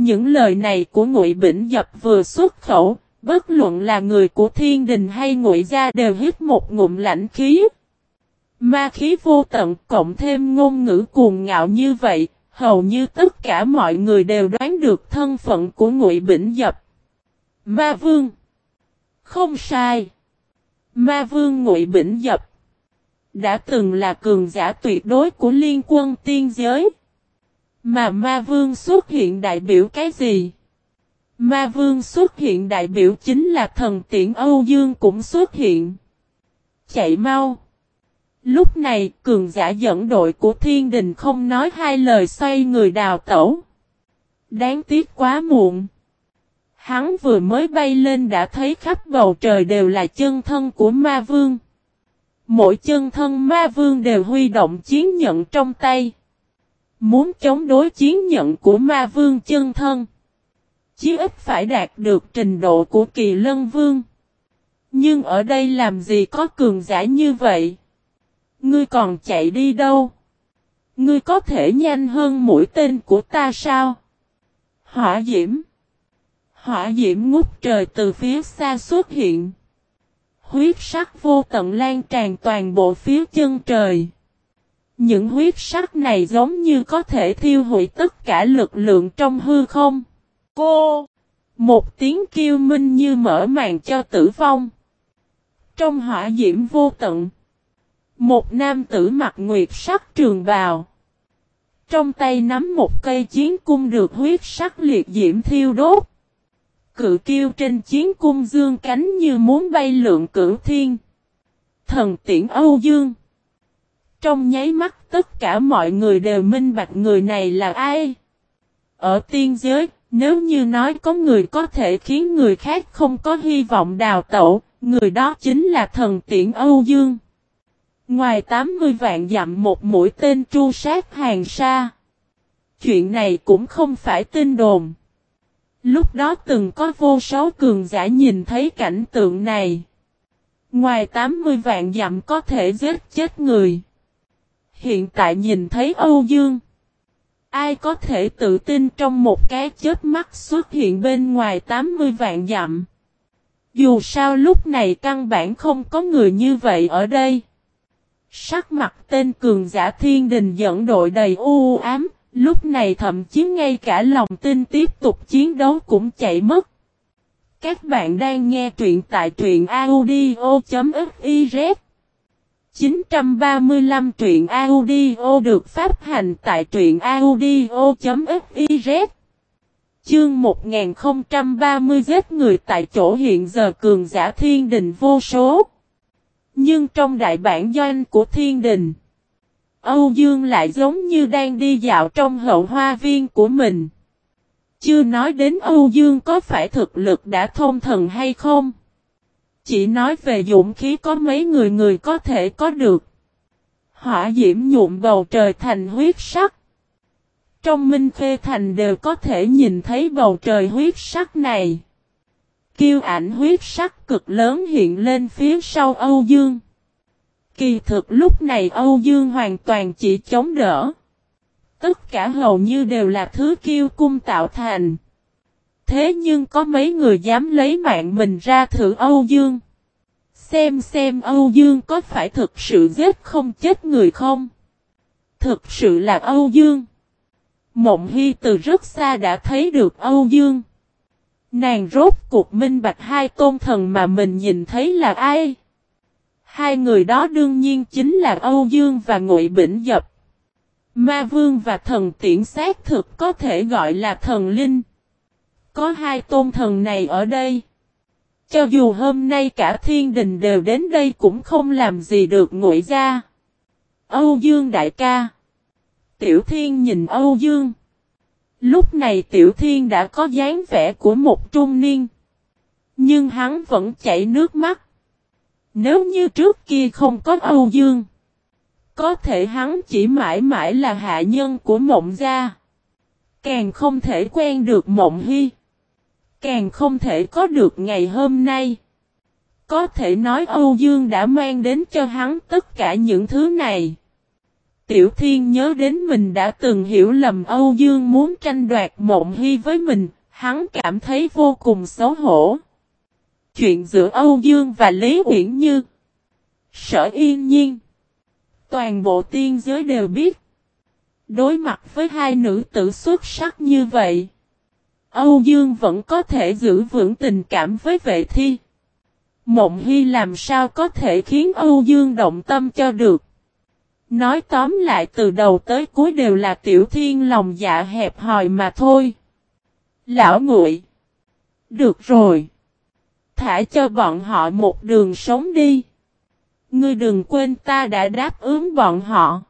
Những lời này của Ngụy Bỉnh Dập vừa xuất khẩu, bất luận là người của thiên đình hay Ngụy gia đều hít một ngụm lạnh khí. Ma khí vô tận cộng thêm ngôn ngữ cuồng ngạo như vậy, hầu như tất cả mọi người đều đoán được thân phận của Ngụy Bỉnh Dập. Ma Vương Không sai. Ma Vương Ngụy Bỉnh Dập đã từng là cường giả tuyệt đối của liên quân tiên giới. Mà Ma Vương xuất hiện đại biểu cái gì? Ma Vương xuất hiện đại biểu chính là thần tiễn Âu Dương cũng xuất hiện. Chạy mau! Lúc này, cường giả dẫn đội của thiên đình không nói hai lời xoay người đào tẩu. Đáng tiếc quá muộn. Hắn vừa mới bay lên đã thấy khắp bầu trời đều là chân thân của ma vương. Mỗi chân thân ma vương đều huy động chiến nhận trong tay. Muốn chống đối chiến nhận của ma vương chân thân. Chí ít phải đạt được trình độ của kỳ lân vương. Nhưng ở đây làm gì có cường giả như vậy? Ngươi còn chạy đi đâu? Ngươi có thể nhanh hơn mũi tên của ta sao? Hỏa diễm. Hỏa diễm ngút trời từ phía xa xuất hiện. Huyết sắc vô tận lan tràn toàn bộ phía chân trời. Những huyết sắc này giống như có thể thiêu hủy tất cả lực lượng trong hư không. Cô! Một tiếng kêu minh như mở màn cho tử vong. Trong hỏa diễm vô tận. Một nam tử mặc nguyệt sắc trường bào. Trong tay nắm một cây chiến cung được huyết sắc liệt diễm thiêu đốt. Cự kiêu trên chiến cung dương cánh như muốn bay lượng cửu thiên. Thần tiễn Âu Dương. Trong nháy mắt tất cả mọi người đều minh bạch người này là ai. Ở tiên giới, nếu như nói có người có thể khiến người khác không có hy vọng đào tẩu, người đó chính là thần tiễn Âu Dương. Ngoài 80 vạn dặm một mũi tên tru sát hàng xa Chuyện này cũng không phải tin đồn. Lúc đó từng có vô số cường giả nhìn thấy cảnh tượng này. Ngoài 80 vạn dặm có thể giết chết người. Hiện tại nhìn thấy Âu Dương. Ai có thể tự tin trong một cái chết mắt xuất hiện bên ngoài 80 vạn dặm. Dù sao lúc này căn bản không có người như vậy ở đây. Sắc mặt tên cường giả thiên đình dẫn đội đầy u ám, lúc này thậm chí ngay cả lòng tin tiếp tục chiến đấu cũng chạy mất. Các bạn đang nghe truyện tại truyện audio.fif 935 truyện audio được phát hành tại truyện audio.fiz Chương 1030 giết người tại chỗ hiện giờ cường giả thiên đình vô số. Nhưng trong đại bản doanh của thiên đình, Âu Dương lại giống như đang đi dạo trong hậu hoa viên của mình. Chưa nói đến Âu Dương có phải thực lực đã thông thần hay không. Chỉ nói về dũng khí có mấy người người có thể có được. Hỏa diễm nhuộm bầu trời thành huyết sắc. Trong Minh Khê Thành đều có thể nhìn thấy bầu trời huyết sắc này. Kiêu ảnh huyết sắc cực lớn hiện lên phía sau Âu Dương. Kỳ thực lúc này Âu Dương hoàn toàn chỉ chống đỡ. Tất cả hầu như đều là thứ kiêu cung tạo thành. Thế nhưng có mấy người dám lấy mạng mình ra thử Âu Dương. Xem xem Âu Dương có phải thực sự giết không chết người không? Thực sự là Âu Dương. Mộng Hy từ rất xa đã thấy được Âu Dương. Nàng rốt cuộc minh bạch hai tôn thần mà mình nhìn thấy là ai? Hai người đó đương nhiên chính là Âu Dương và Ngụy Bỉnh Dập. Ma Vương và thần tiễn xác thực có thể gọi là thần linh. Có hai tôn thần này ở đây. Cho dù hôm nay cả thiên đình đều đến đây cũng không làm gì được ngụy ra. Âu Dương đại ca. Tiểu thiên nhìn Âu Dương. Lúc này tiểu thiên đã có dáng vẻ của một trung niên. Nhưng hắn vẫn chảy nước mắt. Nếu như trước kia không có Âu Dương. Có thể hắn chỉ mãi mãi là hạ nhân của mộng gia. Càng không thể quen được mộng hy. Càng không thể có được ngày hôm nay. Có thể nói Âu Dương đã mang đến cho hắn tất cả những thứ này. Tiểu Thiên nhớ đến mình đã từng hiểu lầm Âu Dương muốn tranh đoạt mộng hy với mình, hắn cảm thấy vô cùng xấu hổ. Chuyện giữa Âu Dương và Lý Uyển Như Sở yên nhiên Toàn bộ tiên giới đều biết Đối mặt với hai nữ tử xuất sắc như vậy Âu Dương vẫn có thể giữ vững tình cảm với vệ thi Mộng Hy làm sao có thể khiến Âu Dương động tâm cho được Nói tóm lại, từ đầu tới cuối đều là tiểu thiên lòng dạ hẹp hòi mà thôi. Lão nguội. Được rồi. Thả cho bọn họ một đường sống đi. Ngươi đừng quên ta đã đáp ứng bọn họ.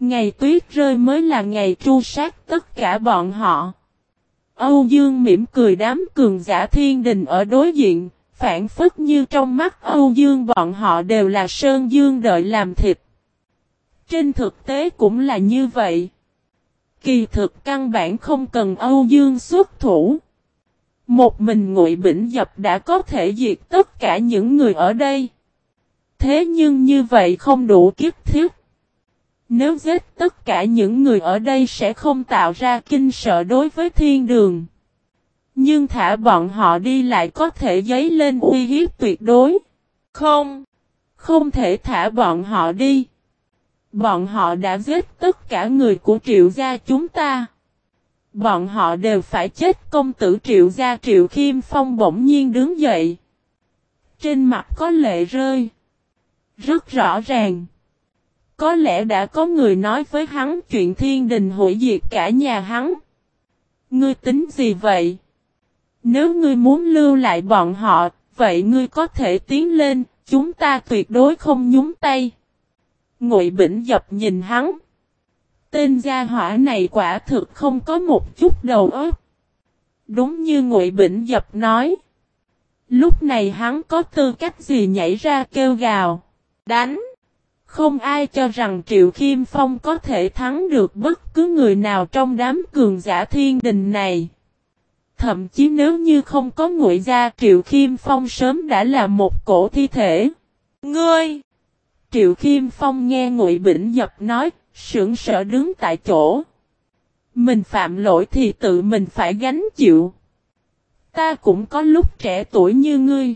Ngày tuyết rơi mới là ngày tru sát tất cả bọn họ. Âu Dương mỉm cười đám cường giả thiên đình ở đối diện, phản phất như trong mắt Âu Dương bọn họ đều là Sơn Dương đợi làm thịt. Trên thực tế cũng là như vậy. Kỳ thực căn bản không cần Âu Dương xuất thủ. Một mình ngụy bỉnh dập đã có thể diệt tất cả những người ở đây. Thế nhưng như vậy không đủ kiếp thiết. Nếu giết tất cả những người ở đây sẽ không tạo ra kinh sợ đối với thiên đường. Nhưng thả bọn họ đi lại có thể dấy lên uy hiếp tuyệt đối. Không. Không thể thả bọn họ đi. Bọn họ đã giết tất cả người của triệu gia chúng ta. Bọn họ đều phải chết, công tử triệu gia triệu khiêm phong bỗng nhiên đứng dậy. Trên mặt có lệ rơi. Rất rõ ràng. Có lẽ đã có người nói với hắn chuyện thiên đình hủy diệt cả nhà hắn. Ngươi tính gì vậy? Nếu ngươi muốn lưu lại bọn họ, vậy ngươi có thể tiến lên, chúng ta tuyệt đối không nhúng tay. Ngụy Bỉnh Dập nhìn hắn. Tên gia hỏa này quả thực không có một chút đầu óc. Đúng như Ngụy Bỉnh Dập nói. Lúc này hắn có tư cách gì nhảy ra kêu gào. Đánh. Không ai cho rằng Triệu Khiêm Phong có thể thắng được bất cứ người nào trong đám cường giả thiên đình này. Thậm chí nếu như không có ngụy gia Triệu Khiêm Phong sớm đã là một cổ thi thể. Ngươi! Triệu Khiêm Phong nghe Ngụy Bỉnh Dập nói, sững sờ đứng tại chỗ. Mình phạm lỗi thì tự mình phải gánh chịu. Ta cũng có lúc trẻ tuổi như ngươi.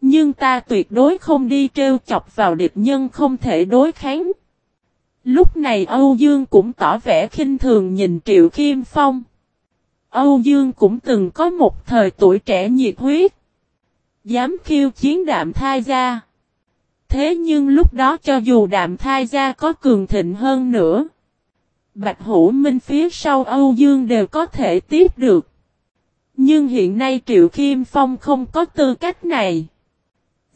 Nhưng ta tuyệt đối không đi trêu chọc vào địch nhân không thể đối kháng. Lúc này Âu Dương cũng tỏ vẻ khinh thường nhìn Triệu Kim Phong. Âu Dương cũng từng có một thời tuổi trẻ nhiệt huyết. Dám khiêu chiến đạm thai ra. Thế nhưng lúc đó cho dù đạm thai gia có cường thịnh hơn nữa, Bạch Hữu Minh phía sau Âu Dương đều có thể tiếp được. Nhưng hiện nay Triệu Kim Phong không có tư cách này.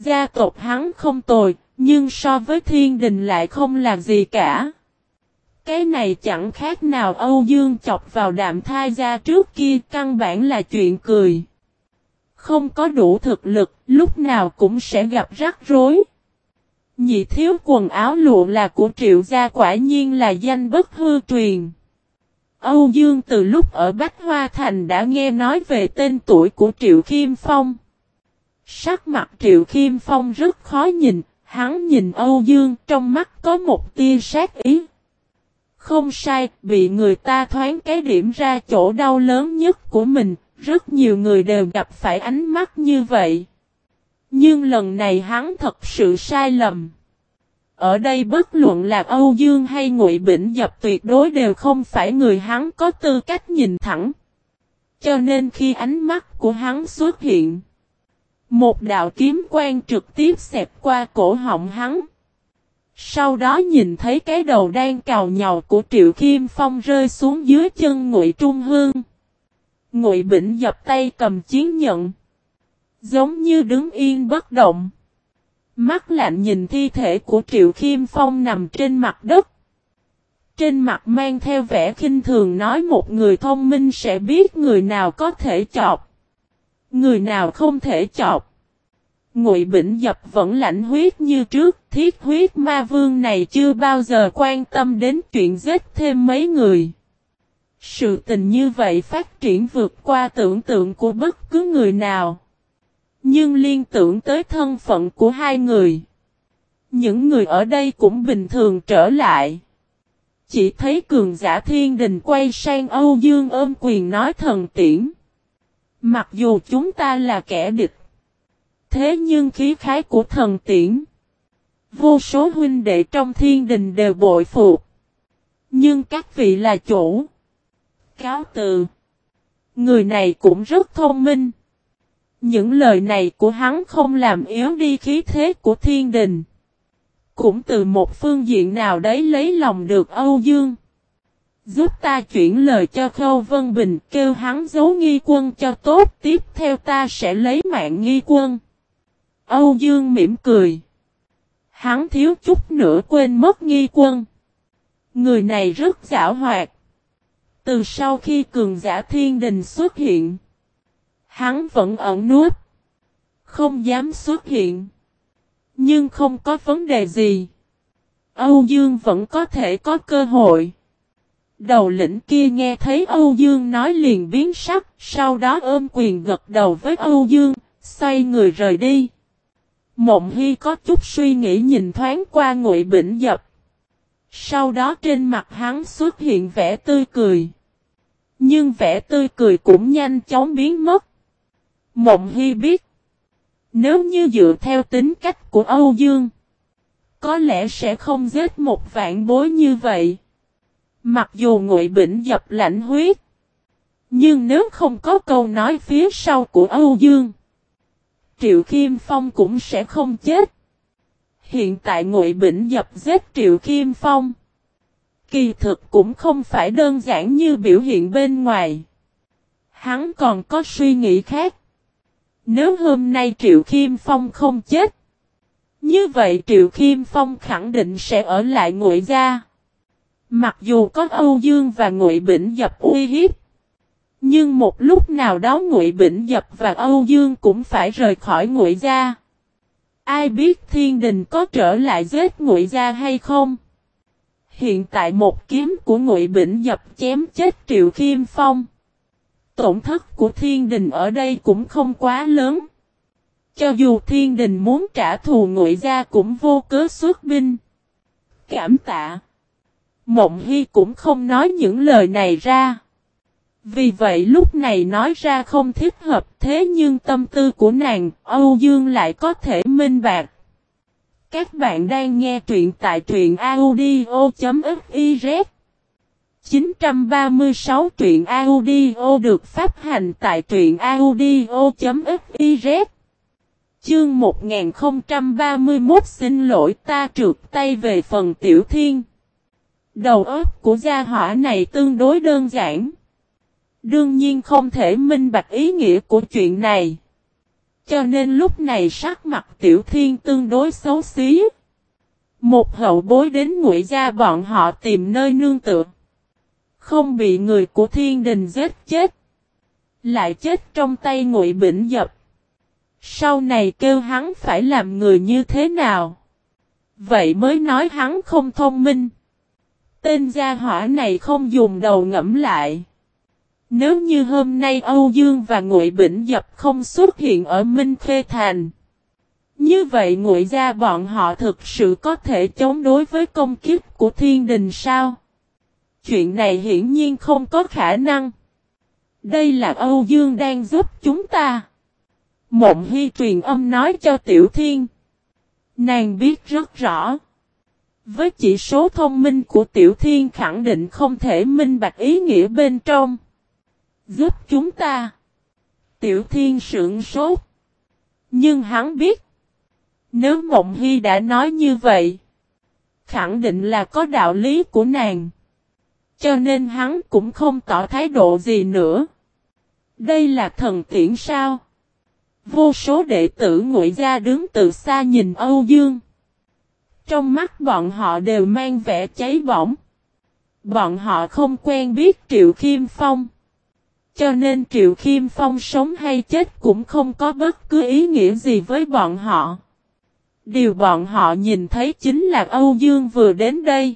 Gia tộc hắn không tồi, nhưng so với thiên đình lại không làm gì cả. Cái này chẳng khác nào Âu Dương chọc vào đạm thai gia trước kia căn bản là chuyện cười. Không có đủ thực lực, lúc nào cũng sẽ gặp rắc rối. Nhị thiếu quần áo lụa là của triệu gia quả nhiên là danh bất hư truyền. Âu Dương từ lúc ở Bách Hoa Thành đã nghe nói về tên tuổi của Triệu Khiêm Phong. Sắc mặt Triệu Khiêm Phong rất khó nhìn, hắn nhìn Âu Dương trong mắt có một tia sát ý. Không sai, bị người ta thoáng cái điểm ra chỗ đau lớn nhất của mình, rất nhiều người đều gặp phải ánh mắt như vậy. Nhưng lần này hắn thật sự sai lầm. Ở đây bất luận là Âu Dương hay Ngụy Bỉnh Dập tuyệt đối đều không phải người hắn có tư cách nhìn thẳng. Cho nên khi ánh mắt của hắn xuất hiện, một đạo kiếm quang trực tiếp xẹp qua cổ họng hắn. Sau đó nhìn thấy cái đầu đang cào nhào của Triệu Kim Phong rơi xuống dưới chân Ngụy Trung Hương. Ngụy Bỉnh dập tay cầm chiến nhận. Giống như đứng yên bất động. Mắt lạnh nhìn thi thể của Triệu Kim Phong nằm trên mặt đất. Trên mặt mang theo vẻ khinh thường nói một người thông minh sẽ biết người nào có thể chọc. Người nào không thể chọc. Ngụy Bỉnh Dập vẫn lạnh huyết như trước, thiết huyết ma vương này chưa bao giờ quan tâm đến chuyện giết thêm mấy người. Sự tình như vậy phát triển vượt qua tưởng tượng của bất cứ người nào. Nhưng liên tưởng tới thân phận của hai người. Những người ở đây cũng bình thường trở lại. chỉ thấy cường giả thiên đình quay sang Âu Dương ôm quyền nói thần tiễn. Mặc dù chúng ta là kẻ địch. Thế nhưng khí khái của thần tiễn. Vô số huynh đệ trong thiên đình đều bội phục. Nhưng các vị là chủ. Cáo từ. Người này cũng rất thông minh. Những lời này của hắn không làm yếu đi khí thế của thiên đình. Cũng từ một phương diện nào đấy lấy lòng được Âu Dương. Giúp ta chuyển lời cho Khâu Vân Bình, kêu hắn giấu nghi quân cho tốt. Tiếp theo ta sẽ lấy mạng nghi quân. Âu Dương mỉm cười. Hắn thiếu chút nữa quên mất nghi quân. Người này rất giả hoạt. Từ sau khi cường giả thiên đình xuất hiện. Hắn vẫn ẩn nút. Không dám xuất hiện. Nhưng không có vấn đề gì. Âu Dương vẫn có thể có cơ hội. Đầu lĩnh kia nghe thấy Âu Dương nói liền biến sắc, sau đó ôm quyền gật đầu với Âu Dương, xoay người rời đi. Mộng Hy có chút suy nghĩ nhìn thoáng qua Ngụy Bỉnh Dập. Sau đó trên mặt hắn xuất hiện vẻ tươi cười. Nhưng vẻ tươi cười cũng nhanh chóng biến mất. Mộng Hy biết. Nếu như dựa theo tính cách của Âu Dương. Có lẽ sẽ không giết một vạn bối như vậy. Mặc dù ngụy bỉnh dập lạnh huyết. Nhưng nếu không có câu nói phía sau của Âu Dương. Triệu Kim Phong cũng sẽ không chết. Hiện tại ngụy bỉnh dập giết Triệu Kim Phong. Kỳ thực cũng không phải đơn giản như biểu hiện bên ngoài. Hắn còn có suy nghĩ khác. Nếu hôm nay Triệu Kim Phong không chết. Như vậy Triệu Kim Phong khẳng định sẽ ở lại ngụy gia. Mặc dù có Âu Dương và Ngụy Bỉnh Dập uy hiếp. Nhưng một lúc nào đó Ngụy Bỉnh Dập và Âu Dương cũng phải rời khỏi Ngụy gia. Ai biết Thiên Đình có trở lại giết Ngụy gia hay không? Hiện tại một kiếm của Ngụy Bỉnh Dập chém chết Triệu Khiêm Phong. Tổn thất của Thiên Đình ở đây cũng không quá lớn. Cho dù Thiên Đình muốn trả thù Ngụy gia cũng vô cớ xuất binh. Cảm tạ. Mộng Hy cũng không nói những lời này ra. Vì vậy lúc này nói ra không thích hợp thế nhưng tâm tư của nàng, Âu Dương lại có thể minh bạc. Các bạn đang nghe truyện tại truyện audio.fiz 936 truyện audio được phát hành tại truyện audio.fiz Chương 1031 xin lỗi ta trượt tay về phần tiểu thiên. Đầu óc của gia hỏa này tương đối đơn giản. Đương nhiên không thể minh bạch ý nghĩa của chuyện này. Cho nên lúc này sắc mặt tiểu thiên tương đối xấu xí. Một hậu bối đến ngụy gia bọn họ tìm nơi nương tựa. Không bị người của thiên đình giết chết. Lại chết trong tay ngụy bỉnh dập. Sau này kêu hắn phải làm người như thế nào? Vậy mới nói hắn không thông minh. Tên gia hỏa này không dùng đầu ngẫm lại. Nếu như hôm nay Âu Dương và Ngụy Bỉnh Dập không xuất hiện ở Minh Khê Thành. Như vậy Ngụy gia bọn họ thực sự có thể chống đối với công kiếp của thiên đình sao? Chuyện này hiển nhiên không có khả năng. Đây là Âu Dương đang giúp chúng ta. Mộng Hy truyền âm nói cho Tiểu Thiên. Nàng biết rất rõ. Với chỉ số thông minh của Tiểu Thiên khẳng định không thể minh bạch ý nghĩa bên trong. Giúp chúng ta. Tiểu Thiên sượng sốt. Nhưng hắn biết. Nếu Mộng Hy đã nói như vậy. Khẳng định là có đạo lý của nàng. Cho nên hắn cũng không tỏ thái độ gì nữa. Đây là thần tiễn sao? Vô số đệ tử ngụy gia đứng từ xa nhìn Âu Dương. Trong mắt bọn họ đều mang vẻ cháy bỏng. Bọn họ không quen biết Triệu Khiêm Phong. Cho nên Triệu Khiêm Phong sống hay chết cũng không có bất cứ ý nghĩa gì với bọn họ. Điều bọn họ nhìn thấy chính là Âu Dương vừa đến đây.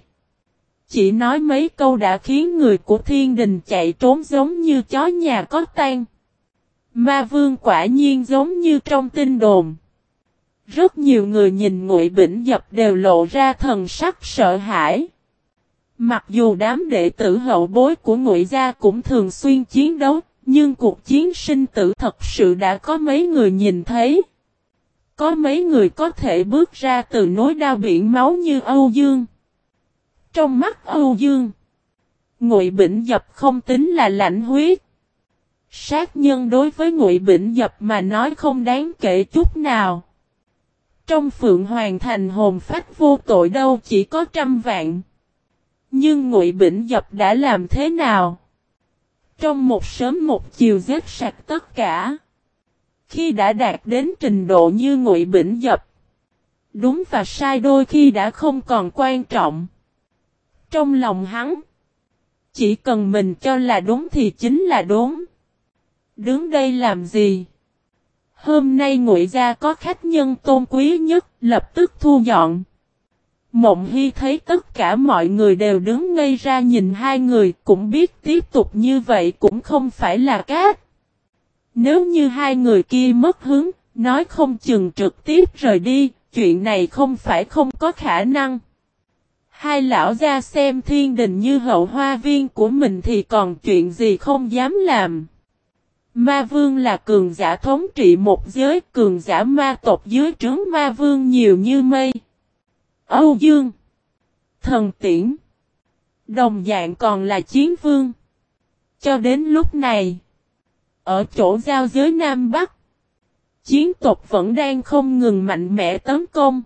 Chỉ nói mấy câu đã khiến người của thiên đình chạy trốn giống như chó nhà có tan. Ma vương quả nhiên giống như trong tin đồn. Rất nhiều người nhìn ngụy bỉnh dập đều lộ ra thần sắc sợ hãi. Mặc dù đám đệ tử hậu bối của ngụy gia cũng thường xuyên chiến đấu, nhưng cuộc chiến sinh tử thật sự đã có mấy người nhìn thấy. Có mấy người có thể bước ra từ nối đao biển máu như Âu Dương. Trong mắt Âu Dương, Ngụy Bỉnh Dập không tính là lạnh huyết. Sát nhân đối với Ngụy Bỉnh Dập mà nói không đáng kể chút nào. Trong Phượng Hoàng Thành hồn phách vô tội đâu chỉ có trăm vạn. Nhưng Ngụy Bỉnh Dập đã làm thế nào? Trong một sớm một chiều giết sạch tất cả. Khi đã đạt đến trình độ như Ngụy Bỉnh Dập. Đúng và sai đôi khi đã không còn quan trọng. Trong lòng hắn. Chỉ cần mình cho là đúng thì chính là đúng. Đứng đây làm gì? Hôm nay ngụy gia có khách nhân tôn quý nhất, lập tức thu dọn. Mộng Hy thấy tất cả mọi người đều đứng ngây ra nhìn hai người, cũng biết tiếp tục như vậy cũng không phải là cát. Nếu như hai người kia mất hứng, nói không chừng trực tiếp rời đi, chuyện này không phải không có khả năng. Hai lão gia xem thiên đình như hậu hoa viên của mình thì còn chuyện gì không dám làm. Ma vương là cường giả thống trị một giới, cường giả ma tộc dưới trướng ma vương nhiều như mây. Âu Dương Thần tiễn Đồng dạng còn là chiến vương. Cho đến lúc này, ở chỗ giao giới Nam Bắc, chiến tộc vẫn đang không ngừng mạnh mẽ tấn công.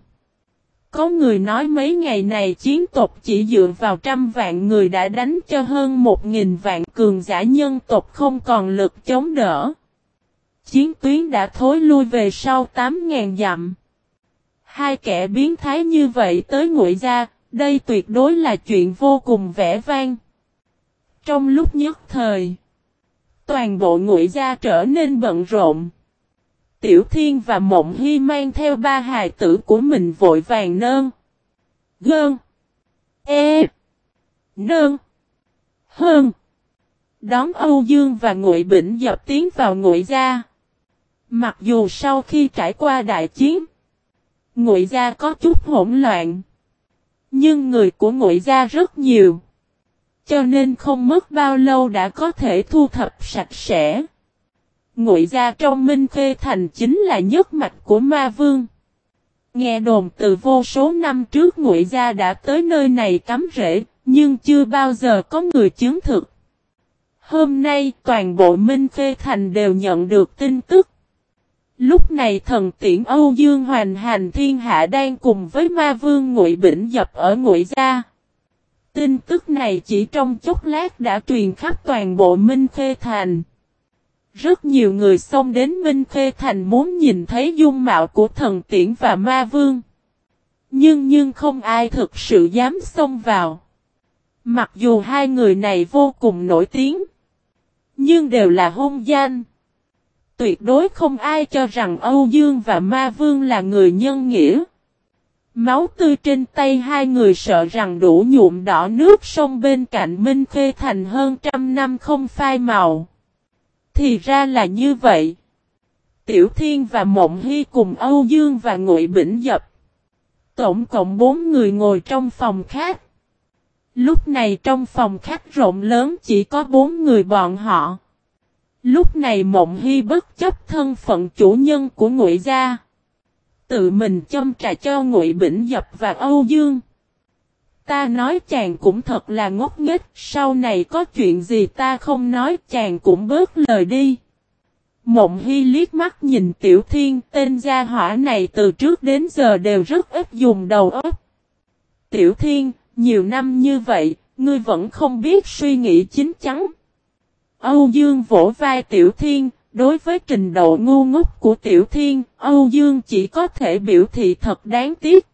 Có người nói mấy ngày này chiến tộc chỉ dựa vào trăm vạn người đã đánh cho hơn một nghìn vạn cường giả nhân tộc không còn lực chống đỡ. Chiến tuyến đã thối lui về sau 8.000 dặm. Hai kẻ biến thái như vậy tới ngụy gia, đây tuyệt đối là chuyện vô cùng vẻ vang. Trong lúc nhất thời, toàn bộ ngụy gia trở nên bận rộn. Tiểu Thiên và Mộng Hy mang theo ba hài tử của mình vội vàng nơn. Gơn. E. Nơn. Hơn. Đón Âu Dương và Ngụy Bỉnh dập tiến vào Ngụy gia. Mặc dù sau khi trải qua đại chiến, Ngụy gia có chút hỗn loạn, nhưng người của Ngụy gia rất nhiều, cho nên không mất bao lâu đã có thể thu thập sạch sẽ. Ngụy gia trong Minh Khê Thành chính là nhất mạch của Ma Vương. Nghe đồn từ vô số năm trước Ngụy gia đã tới nơi này cắm rễ, nhưng chưa bao giờ có người chứng thực. Hôm nay toàn bộ Minh Khê Thành đều nhận được tin tức. Lúc này thần tiễn Âu Dương hoành hành thiên hạ đang cùng với ma vương Ngụy Bỉnh dập ở Ngụy Gia. Tin tức này chỉ trong chốc lát đã truyền khắp toàn bộ Minh Khê Thành. Rất nhiều người xông đến Minh Khê Thành muốn nhìn thấy dung mạo của thần tiễn và ma vương. Nhưng nhưng không ai thực sự dám xông vào. Mặc dù hai người này vô cùng nổi tiếng. Nhưng đều là hôn danh. Tuyệt đối không ai cho rằng Âu Dương và Ma Vương là người nhân nghĩa. Máu tươi trên tay hai người sợ rằng đủ nhuộm đỏ nước sông bên cạnh Minh Khê Thành hơn trăm năm không phai màu. Thì ra là như vậy. Tiểu Thiên và Mộng Hy cùng Âu Dương và Ngụy Bỉnh Dập. Tổng cộng bốn người ngồi trong phòng khách. Lúc này trong phòng khách rộng lớn chỉ có bốn người bọn họ. Lúc này Mộng Hy bất chấp thân phận chủ nhân của Ngụy gia, tự mình châm trà cho Ngụy Bỉnh Dập và Âu Dương. Ta nói chàng cũng thật là ngốc nghếch, sau này có chuyện gì ta không nói chàng cũng bớt lời đi. Mộng Hy liếc mắt nhìn Tiểu Thiên, tên gia hỏa này từ trước đến giờ đều rất ít dùng đầu óc. Tiểu Thiên, nhiều năm như vậy, ngươi vẫn không biết suy nghĩ chính chắn. Âu Dương vỗ vai Tiểu Thiên, đối với trình độ ngu ngốc của Tiểu Thiên, Âu Dương chỉ có thể biểu thị thật đáng tiếc.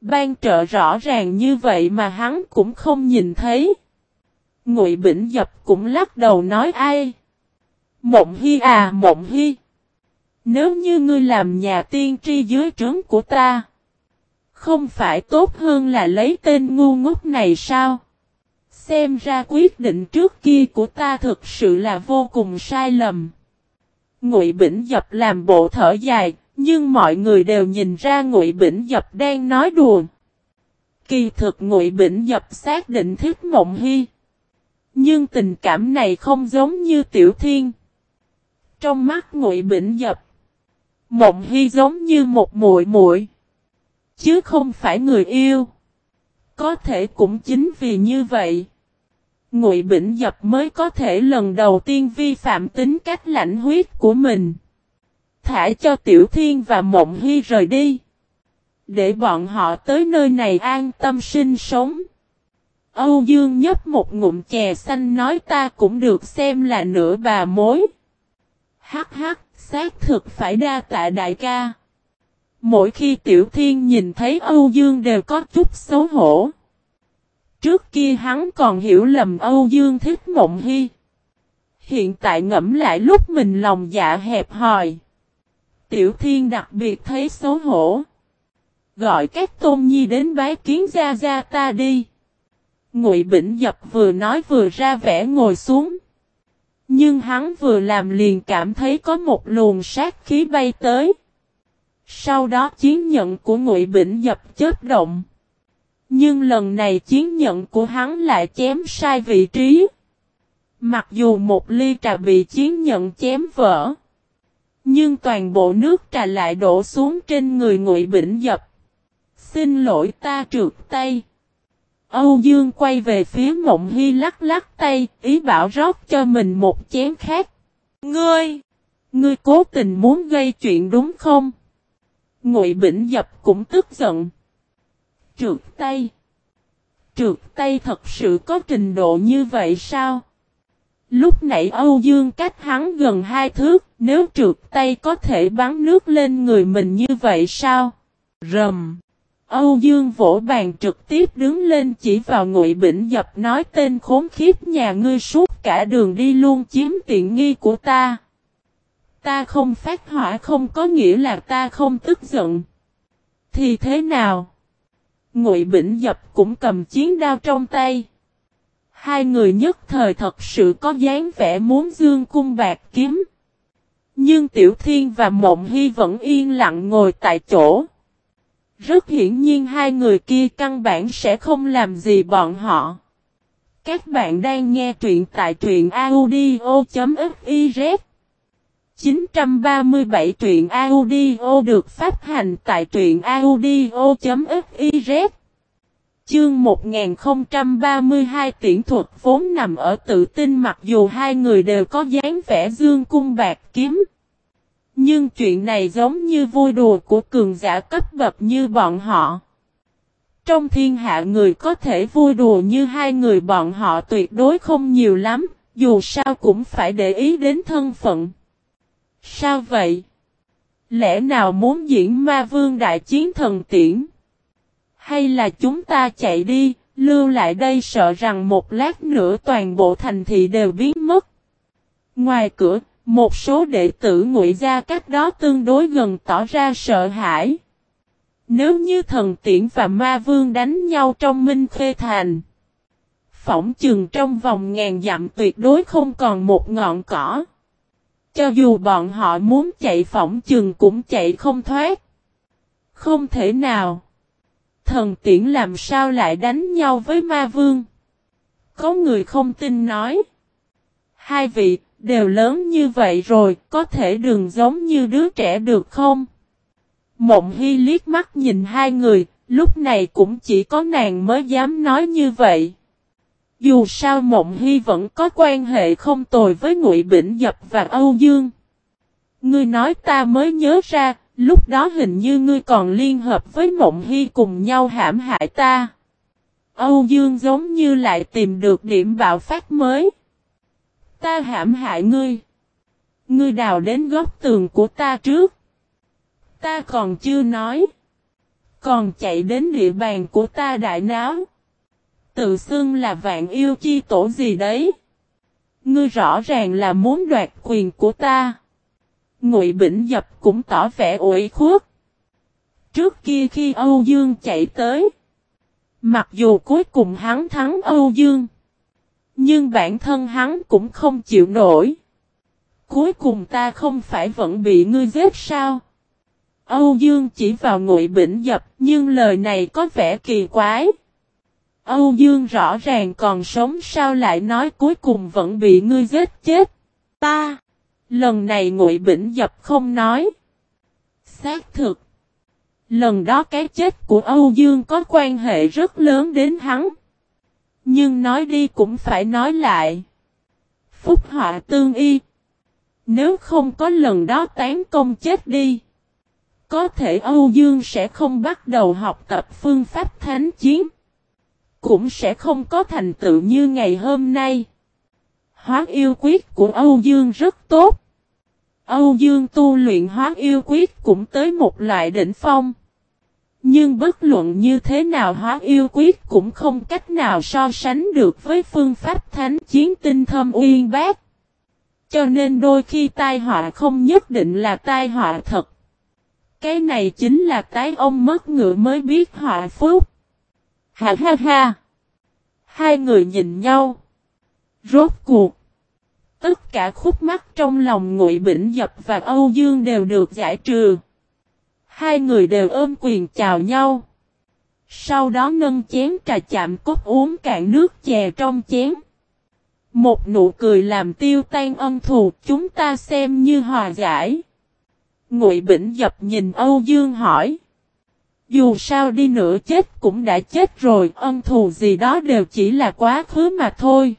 Ban trợ rõ ràng như vậy mà hắn cũng không nhìn thấy. Ngụy Bỉnh Dập cũng lắc đầu nói ai. Mộng Hy à Mộng Hy. Nếu như ngươi làm nhà tiên tri dưới trướng của ta. Không phải tốt hơn là lấy tên ngu ngốc này sao? Xem ra quyết định trước kia của ta thực sự là vô cùng sai lầm. Ngụy Bỉnh Dập làm bộ thở dài, nhưng mọi người đều nhìn ra Ngụy Bỉnh Dập đang nói đùa. Kỳ thực Ngụy Bỉnh Dập xác định thích Mộng Hy. Nhưng tình cảm này không giống như Tiểu Thiên. Trong mắt Ngụy Bỉnh Dập, Mộng Hy giống như một muội muội, chứ không phải người yêu. Có thể cũng chính vì như vậy, Ngụy Bỉnh Dập mới có thể lần đầu tiên vi phạm tính cách lãnh huyết của mình. Thả cho Tiểu Thiên và Mộng Hy rời đi. Để bọn họ tới nơi này an tâm sinh sống. Âu Dương nhấp một ngụm chè xanh nói ta cũng được xem là nửa bà mối. Hắc hắc, xác thực phải đa tạ đại ca. Mỗi khi Tiểu Thiên nhìn thấy Âu Dương đều có chút xấu hổ. Trước kia hắn còn hiểu lầm Âu Dương thích Mộng Hy. Hiện tại ngẫm lại lúc mình lòng dạ hẹp hòi. Tiểu Thiên đặc biệt thấy xấu hổ. Gọi các tôn nhi đến bái kiến gia gia ta đi. Ngụy Bỉnh Dập vừa nói vừa ra vẻ ngồi xuống. Nhưng hắn vừa làm liền cảm thấy có một luồng sát khí bay tới. Sau đó chiến nhận của Ngụy Bỉnh Dập chết động. Nhưng lần này chiến nhận của hắn lại chém sai vị trí. Mặc dù một ly trà bị chiến nhận chém vỡ. Nhưng toàn bộ nước trà lại đổ xuống trên người Ngụy Bỉnh Dập. Xin lỗi ta trượt tay. Âu Dương quay về phía Mộng Hy lắc lắc tay, ý bảo rót cho mình một chén khác. Ngươi! Ngươi cố tình muốn gây chuyện đúng không? Ngụy Bỉnh Dập cũng tức giận. Trượt tay! Trượt tay thật sự có trình độ như vậy sao? Lúc nãy Âu Dương cách hắn gần hai thước, nếu trượt tay có thể bắn nước lên người mình như vậy sao? Rầm! Âu Dương vỗ bàn trực tiếp đứng lên chỉ vào ngụy bỉnh dập nói tên khốn khiếp nhà ngươi suốt cả đường đi luôn chiếm tiện nghi của ta. Ta không phát hỏa không có nghĩa là ta không tức giận. Thì thế nào? Ngụy Bỉnh Dập cũng cầm chiến đao trong tay. Hai người nhất thời thật sự có dáng vẻ muốn dương cung bạc kiếm. Nhưng Tiểu Thiên và Mộng Hy vẫn yên lặng ngồi tại chỗ. Rất hiển nhiên hai người kia căn bản sẽ không làm gì bọn họ. Các bạn đang nghe truyện tại truyện audio.fiz 937 truyện audio được phát hành tại truyện audio.fiz Chương 1032 tiễn thuật vốn nằm ở tự tin mặc dù hai người đều có dáng vẻ dương cung bạc kiếm. Nhưng chuyện này giống như vui đùa của cường giả cấp bậc như bọn họ. Trong thiên hạ người có thể vui đùa như hai người bọn họ tuyệt đối không nhiều lắm, dù sao cũng phải để ý đến thân phận. Sao vậy? Lẽ nào muốn diễn ma vương đại chiến thần tiễn? Hay là chúng ta chạy đi, lưu lại đây sợ rằng một lát nữa toàn bộ thành thị đều biến mất? Ngoài cửa, một số đệ tử ngụy gia cách đó tương đối gần tỏ ra sợ hãi. Nếu như thần tiễn và ma vương đánh nhau trong minh khê thành. Phỏng chừng trong vòng ngàn dặm tuyệt đối không còn một ngọn cỏ. Cho dù bọn họ muốn chạy phỏng chừng cũng chạy không thoát. Không thể nào. Thần tiễn làm sao lại đánh nhau với ma vương? Có người không tin nói. Hai vị, Đều lớn như vậy rồi, có thể đừng giống như đứa trẻ được không? Mộng Hy liếc mắt nhìn hai người, lúc này cũng chỉ có nàng mới dám nói như vậy. Dù sao Mộng Hy vẫn có quan hệ không tồi với Ngụy Bỉnh Dập và Âu Dương. Ngươi nói ta mới nhớ ra, lúc đó hình như ngươi còn liên hợp với Mộng Hy cùng nhau hãm hại ta. Âu Dương giống như lại tìm được điểm bạo phát mới. Ta hãm hại ngươi. Ngươi đào đến góc tường của ta trước. Ta còn chưa nói. Còn chạy đến địa bàn của ta đại náo. Tự xưng là vạn yêu chi tổ gì đấy. Ngươi rõ ràng là muốn đoạt quyền của ta. Ngụy Bỉnh Dập cũng tỏ vẻ ủy khuất. Trước kia khi Âu Dương chạy tới. Mặc dù cuối cùng hắn thắng Âu Dương. Nhưng bản thân hắn cũng không chịu nổi. Cuối cùng ta không phải vẫn bị ngươi giết sao? Âu Dương chỉ vào ngụy Bỉnh Dập, nhưng lời này có vẻ kỳ quái. Âu Dương rõ ràng còn sống sao lại nói cuối cùng vẫn bị ngươi giết chết. Ta! Lần này ngụy Bỉnh Dập không nói. Xác thực. Lần đó cái chết của Âu Dương có quan hệ rất lớn đến hắn. Nhưng nói đi cũng phải nói lại. Phúc họa tương y. Nếu không có lần đó tán công chết đi. Có thể Âu Dương sẽ không bắt đầu học tập phương pháp thánh chiến. Cũng sẽ không có thành tựu như ngày hôm nay. Hóa yêu quyết của Âu Dương rất tốt. Âu Dương tu luyện hóa yêu quyết cũng tới một loại đỉnh phong. Nhưng bất luận như thế nào hóa yêu quyết cũng không cách nào so sánh được với phương pháp thánh chiến tinh thâm uyên bác. Cho nên đôi khi tai họa không nhất định là tai họa thật. Cái này chính là cái ông mất ngựa mới biết họa phúc. Ha ha ha. Hai người nhìn nhau. Rốt cuộc. Tất cả khúc mắc trong lòng Ngụy Bỉnh Dập và Âu Dương đều được giải trừ. Hai người đều ôm quyền chào nhau. Sau đó nâng chén trà chạm cốt uống cạn nước chè trong chén. Một nụ cười làm tiêu tan ân thù chúng ta xem như hòa giải. Ngụy Bỉnh Dập nhìn Âu Dương hỏi. Dù sao đi nữa chết cũng đã chết rồi, ân thù gì đó đều chỉ là quá khứ mà thôi.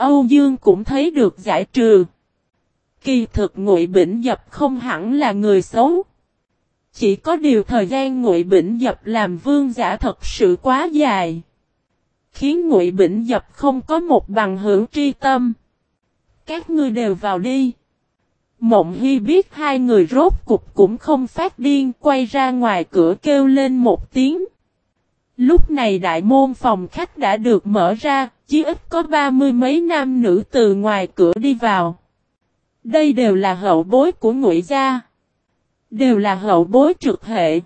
Âu Dương cũng thấy được giải trừ. Kỳ thực Ngụy Bỉnh Dập không hẳn là người xấu. Chỉ có điều thời gian Ngụy Bỉnh Dập làm vương giả thật sự quá dài. Khiến Ngụy Bỉnh Dập không có một bằng hữu tri tâm. Các ngươi đều vào đi. Mộng Hy biết hai người rốt cục cũng không phát điên quay ra ngoài cửa kêu lên một tiếng. Lúc này đại môn phòng khách đã được mở ra, chỉ ít có ba mươi mấy nam nữ từ ngoài cửa đi vào. Đây đều là hậu bối của ngụy gia. Đều là hậu bối trực hệ.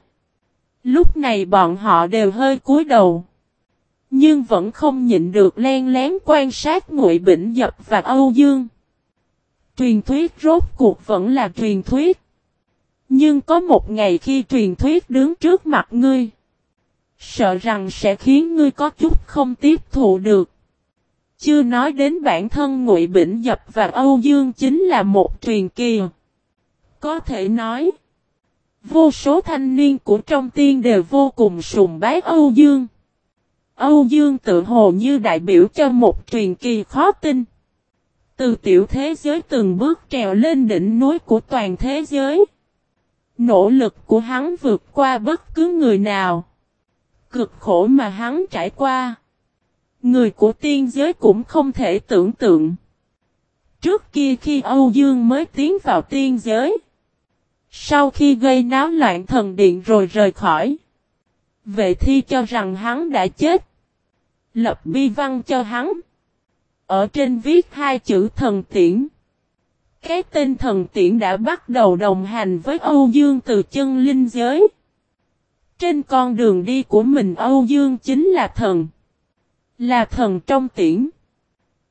Lúc này bọn họ đều hơi cúi đầu. Nhưng vẫn không nhịn được len lén quan sát ngụy Bỉnh Dập và Âu Dương. Truyền thuyết rốt cuộc vẫn là truyền thuyết. Nhưng có một ngày khi truyền thuyết đứng trước mặt ngươi. Sợ rằng sẽ khiến ngươi có chút không tiếp thụ được. Chưa nói đến bản thân Ngụy Bỉnh Dập và Âu Dương chính là một truyền kỳ. Có thể nói, vô số thanh niên của trong tiên đều vô cùng sùng bái Âu Dương. Âu Dương tự hồ như đại biểu cho một truyền kỳ khó tin. Từ tiểu thế giới từng bước trèo lên đỉnh núi của toàn thế giới. Nỗ lực của hắn vượt qua bất cứ người nào. Cực khổ mà hắn trải qua. Người của tiên giới cũng không thể tưởng tượng. Trước kia khi Âu Dương mới tiến vào tiên giới. Sau khi gây náo loạn thần điện rồi rời khỏi. Vệ thi cho rằng hắn đã chết. Lập bi văn cho hắn. Ở trên viết hai chữ thần tiễn. Cái tên thần tiễn đã bắt đầu đồng hành với Âu Dương từ chân linh giới. Trên con đường đi của mình Âu Dương chính là thần. Là thần trong tiễn.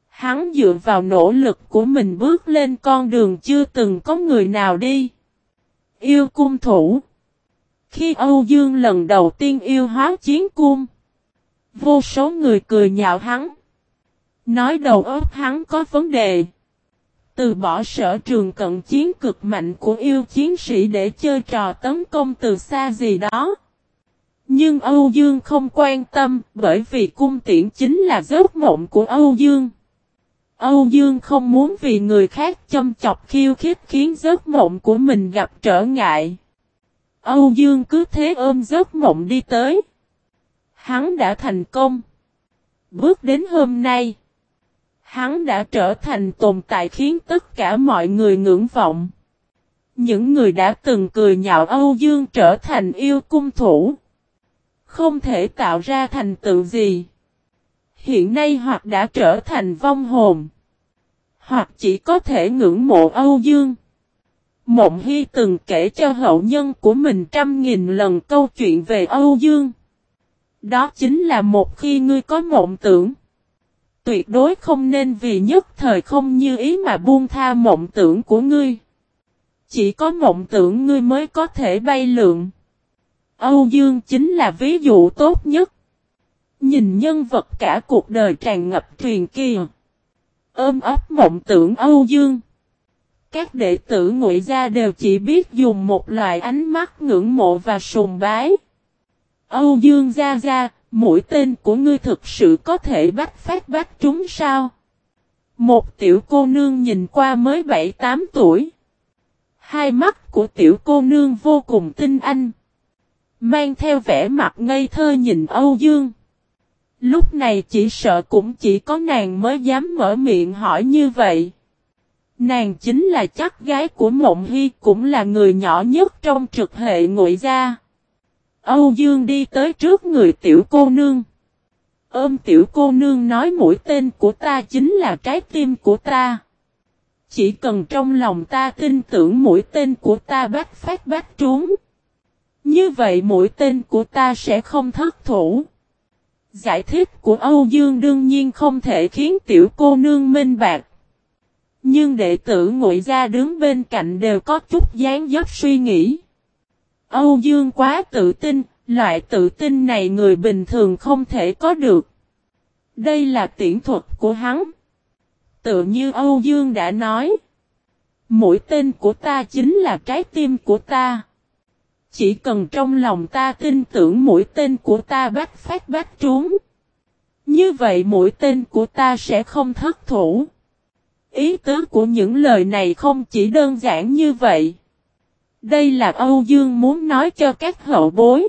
Hắn dựa vào nỗ lực của mình bước lên con đường chưa từng có người nào đi. Yêu cung thủ. Khi Âu Dương lần đầu tiên yêu hóa chiến cung. Vô số người cười nhạo hắn. Nói đầu óc hắn có vấn đề. Từ bỏ sở trường cận chiến cực mạnh của yêu chiến sĩ để chơi trò tấn công từ xa gì đó. Nhưng Âu Dương không quan tâm, bởi vì cung tiễn chính là giấc mộng của Âu Dương. Âu Dương không muốn vì người khác châm chọc khiêu khích khiến giấc mộng của mình gặp trở ngại. Âu Dương cứ thế ôm giấc mộng đi tới. Hắn đã thành công. Bước đến hôm nay. Hắn đã trở thành tồn tại khiến tất cả mọi người ngưỡng vọng. Những người đã từng cười nhạo Âu Dương trở thành yêu cung thủ. Không thể tạo ra thành tựu gì. Hiện nay hoặc đã trở thành vong hồn. Hoặc chỉ có thể ngưỡng mộ Âu Dương. Mộng Hy từng kể cho hậu nhân của mình trăm nghìn lần câu chuyện về Âu Dương. Đó chính là một khi ngươi có mộng tưởng. Tuyệt đối không nên vì nhất thời không như ý mà buông tha mộng tưởng của ngươi. chỉ có mộng tưởng ngươi mới có thể bay lượn. Âu Dương chính là ví dụ tốt nhất. Nhìn nhân vật cả cuộc đời tràn ngập truyền kỳ. Ôm ấp mộng tưởng Âu Dương. Các đệ tử ngụy gia đều chỉ biết dùng một loại ánh mắt ngưỡng mộ và sùng bái. Âu Dương gia gia, mũi tên của ngươi thực sự có thể bắt phát bắt chúng sao? Một tiểu cô nương nhìn qua mới 7-8 tuổi. Hai mắt của tiểu cô nương vô cùng tinh anh. Mang theo vẻ mặt ngây thơ nhìn Âu Dương. Lúc này chỉ sợ cũng chỉ có nàng mới dám mở miệng hỏi như vậy. Nàng chính là chắc gái của Mộng Hy cũng là người nhỏ nhất trong trực hệ ngụy gia. Âu Dương đi tới trước người tiểu cô nương. Ôm tiểu cô nương nói mũi tên của ta chính là trái tim của ta. Chỉ cần trong lòng ta tin tưởng mũi tên của ta bắt phát bắt trúng. Như vậy mũi tên của ta sẽ không thất thủ. Giải thích của Âu Dương đương nhiên không thể khiến tiểu cô nương minh bạc. Nhưng đệ tử ngụy gia đứng bên cạnh đều có chút dáng dấp suy nghĩ. Âu Dương quá tự tin, loại tự tin này người bình thường không thể có được. Đây là tiễn thuật của hắn. Tự như Âu Dương đã nói. Mũi tên của ta chính là trái tim của ta. Chỉ cần trong lòng ta tin tưởng mũi tên của ta bắt phát bắt trúng. Như vậy mũi tên của ta sẽ không thất thủ. Ý tứ của những lời này không chỉ đơn giản như vậy. Đây là Âu Dương muốn nói cho các hậu bối.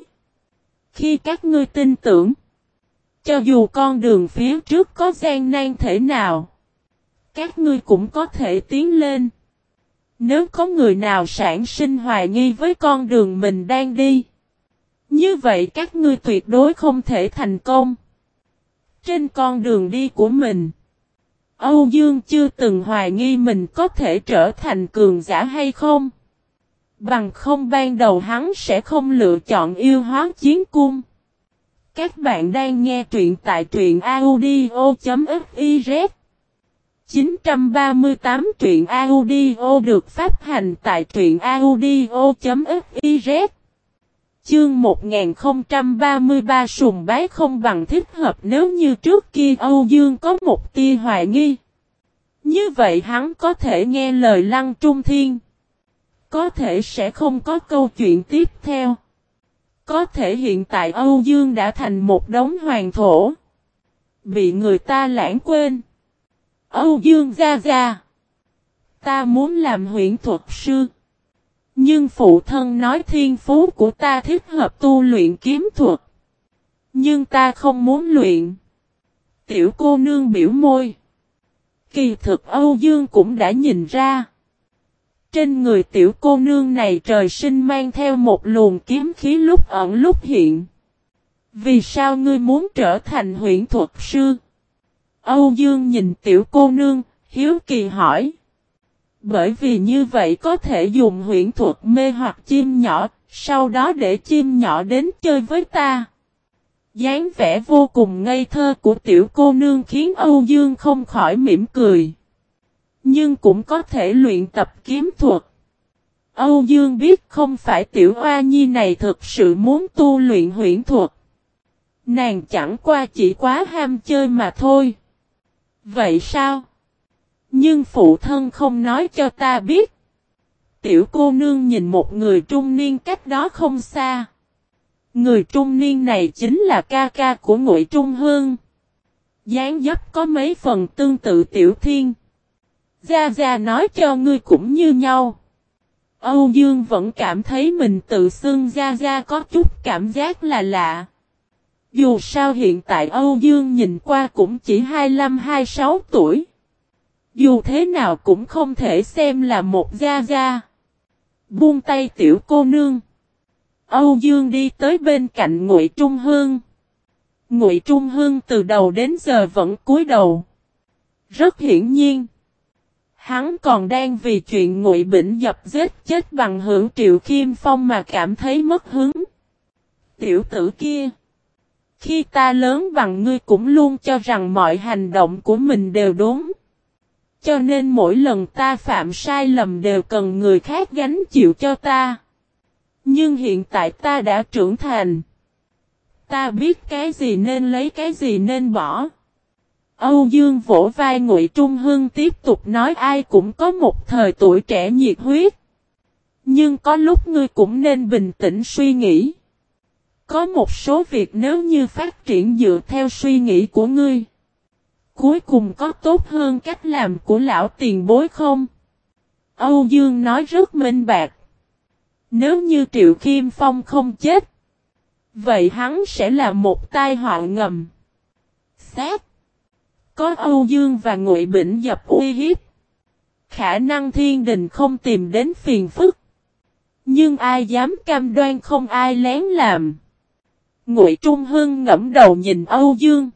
Khi các ngươi tin tưởng, cho dù con đường phía trước có gian nan thể nào, các ngươi cũng có thể tiến lên. Nếu có người nào sản sinh hoài nghi với con đường mình đang đi, như vậy các ngươi tuyệt đối không thể thành công. Trên con đường đi của mình, Âu Dương chưa từng hoài nghi mình có thể trở thành cường giả hay không. Bằng không ban đầu hắn sẽ không lựa chọn yêu hóa chiến cung. Các bạn đang nghe truyện tại truyện audio.fif 938 truyện audio được phát hành tại truyện audio.fiz Chương 1033 sùng bái không bằng thích hợp nếu như trước kia Âu Dương có một tia hoài nghi. Như vậy hắn có thể nghe lời Lăng Trung Thiên. Có thể sẽ không có câu chuyện tiếp theo. Có thể hiện tại Âu Dương đã thành một đống hoàng thổ. Bị người ta lãng quên. Âu Dương gia gia, Ta muốn làm huyện thuật sư. Nhưng phụ thân nói thiên phú của ta thích hợp tu luyện kiếm thuật. Nhưng ta không muốn luyện. Tiểu cô nương biểu môi. Kỳ thực Âu Dương cũng đã nhìn ra. Trên người tiểu cô nương này trời sinh mang theo một luồng kiếm khí lúc ẩn lúc hiện. Vì sao ngươi muốn trở thành huyện thuật sư? Âu Dương nhìn tiểu cô nương, hiếu kỳ hỏi. Bởi vì như vậy có thể dùng huyện thuật mê hoặc chim nhỏ, sau đó để chim nhỏ đến chơi với ta. dáng vẻ vô cùng ngây thơ của tiểu cô nương khiến Âu Dương không khỏi mỉm cười. Nhưng cũng có thể luyện tập kiếm thuật. Âu Dương biết không phải tiểu oa nhi này thực sự muốn tu luyện huyễn thuật. Nàng chẳng qua chỉ quá ham chơi mà thôi. Vậy sao? Nhưng phụ thân không nói cho ta biết. Tiểu cô nương nhìn một người trung niên cách đó không xa. Người trung niên này chính là ca ca của Ngụy Trung Hương. dáng dấp có mấy phần tương tự Tiểu Thiên. Gia Gia nói cho ngươi cũng như nhau. Âu Dương vẫn cảm thấy mình tự xưng Gia Gia có chút cảm giác là lạ. Dù sao hiện tại Âu Dương nhìn qua cũng chỉ 25-26 tuổi. Dù thế nào cũng không thể xem là một Gia Gia. Buông tay tiểu cô nương. Âu Dương đi tới bên cạnh Ngụy Trung Hương. Ngụy Trung Hương từ đầu đến giờ vẫn cúi đầu. Rất hiển nhiên. Hắn còn đang vì chuyện ngụy bỉnh dập giết chết bằng hưởng triệu kim phong mà cảm thấy mất hứng. Tiểu tử kia. Khi ta lớn bằng ngươi cũng luôn cho rằng mọi hành động của mình đều đúng. Cho nên mỗi lần ta phạm sai lầm đều cần người khác gánh chịu cho ta. Nhưng hiện tại ta đã trưởng thành. Ta biết cái gì nên lấy cái gì nên bỏ. Âu Dương vỗ vai Ngụy Trung Hưng tiếp tục nói ai cũng có một thời tuổi trẻ nhiệt huyết. Nhưng có lúc ngươi cũng nên bình tĩnh suy nghĩ. Có một số việc nếu như phát triển dựa theo suy nghĩ của ngươi. Cuối cùng có tốt hơn cách làm của lão tiền bối không? Âu Dương nói rất minh bạc. Nếu như Triệu Kim Phong không chết. Vậy hắn sẽ là một tai họa ngầm. Xác. Có Âu Dương và Ngụy Bỉnh dập uy hiếp. Khả năng thiên đình không tìm đến phiền phức. Nhưng ai dám cam đoan không ai lén làm. Ngụy Trung Hưng ngẫm đầu nhìn Âu Dương.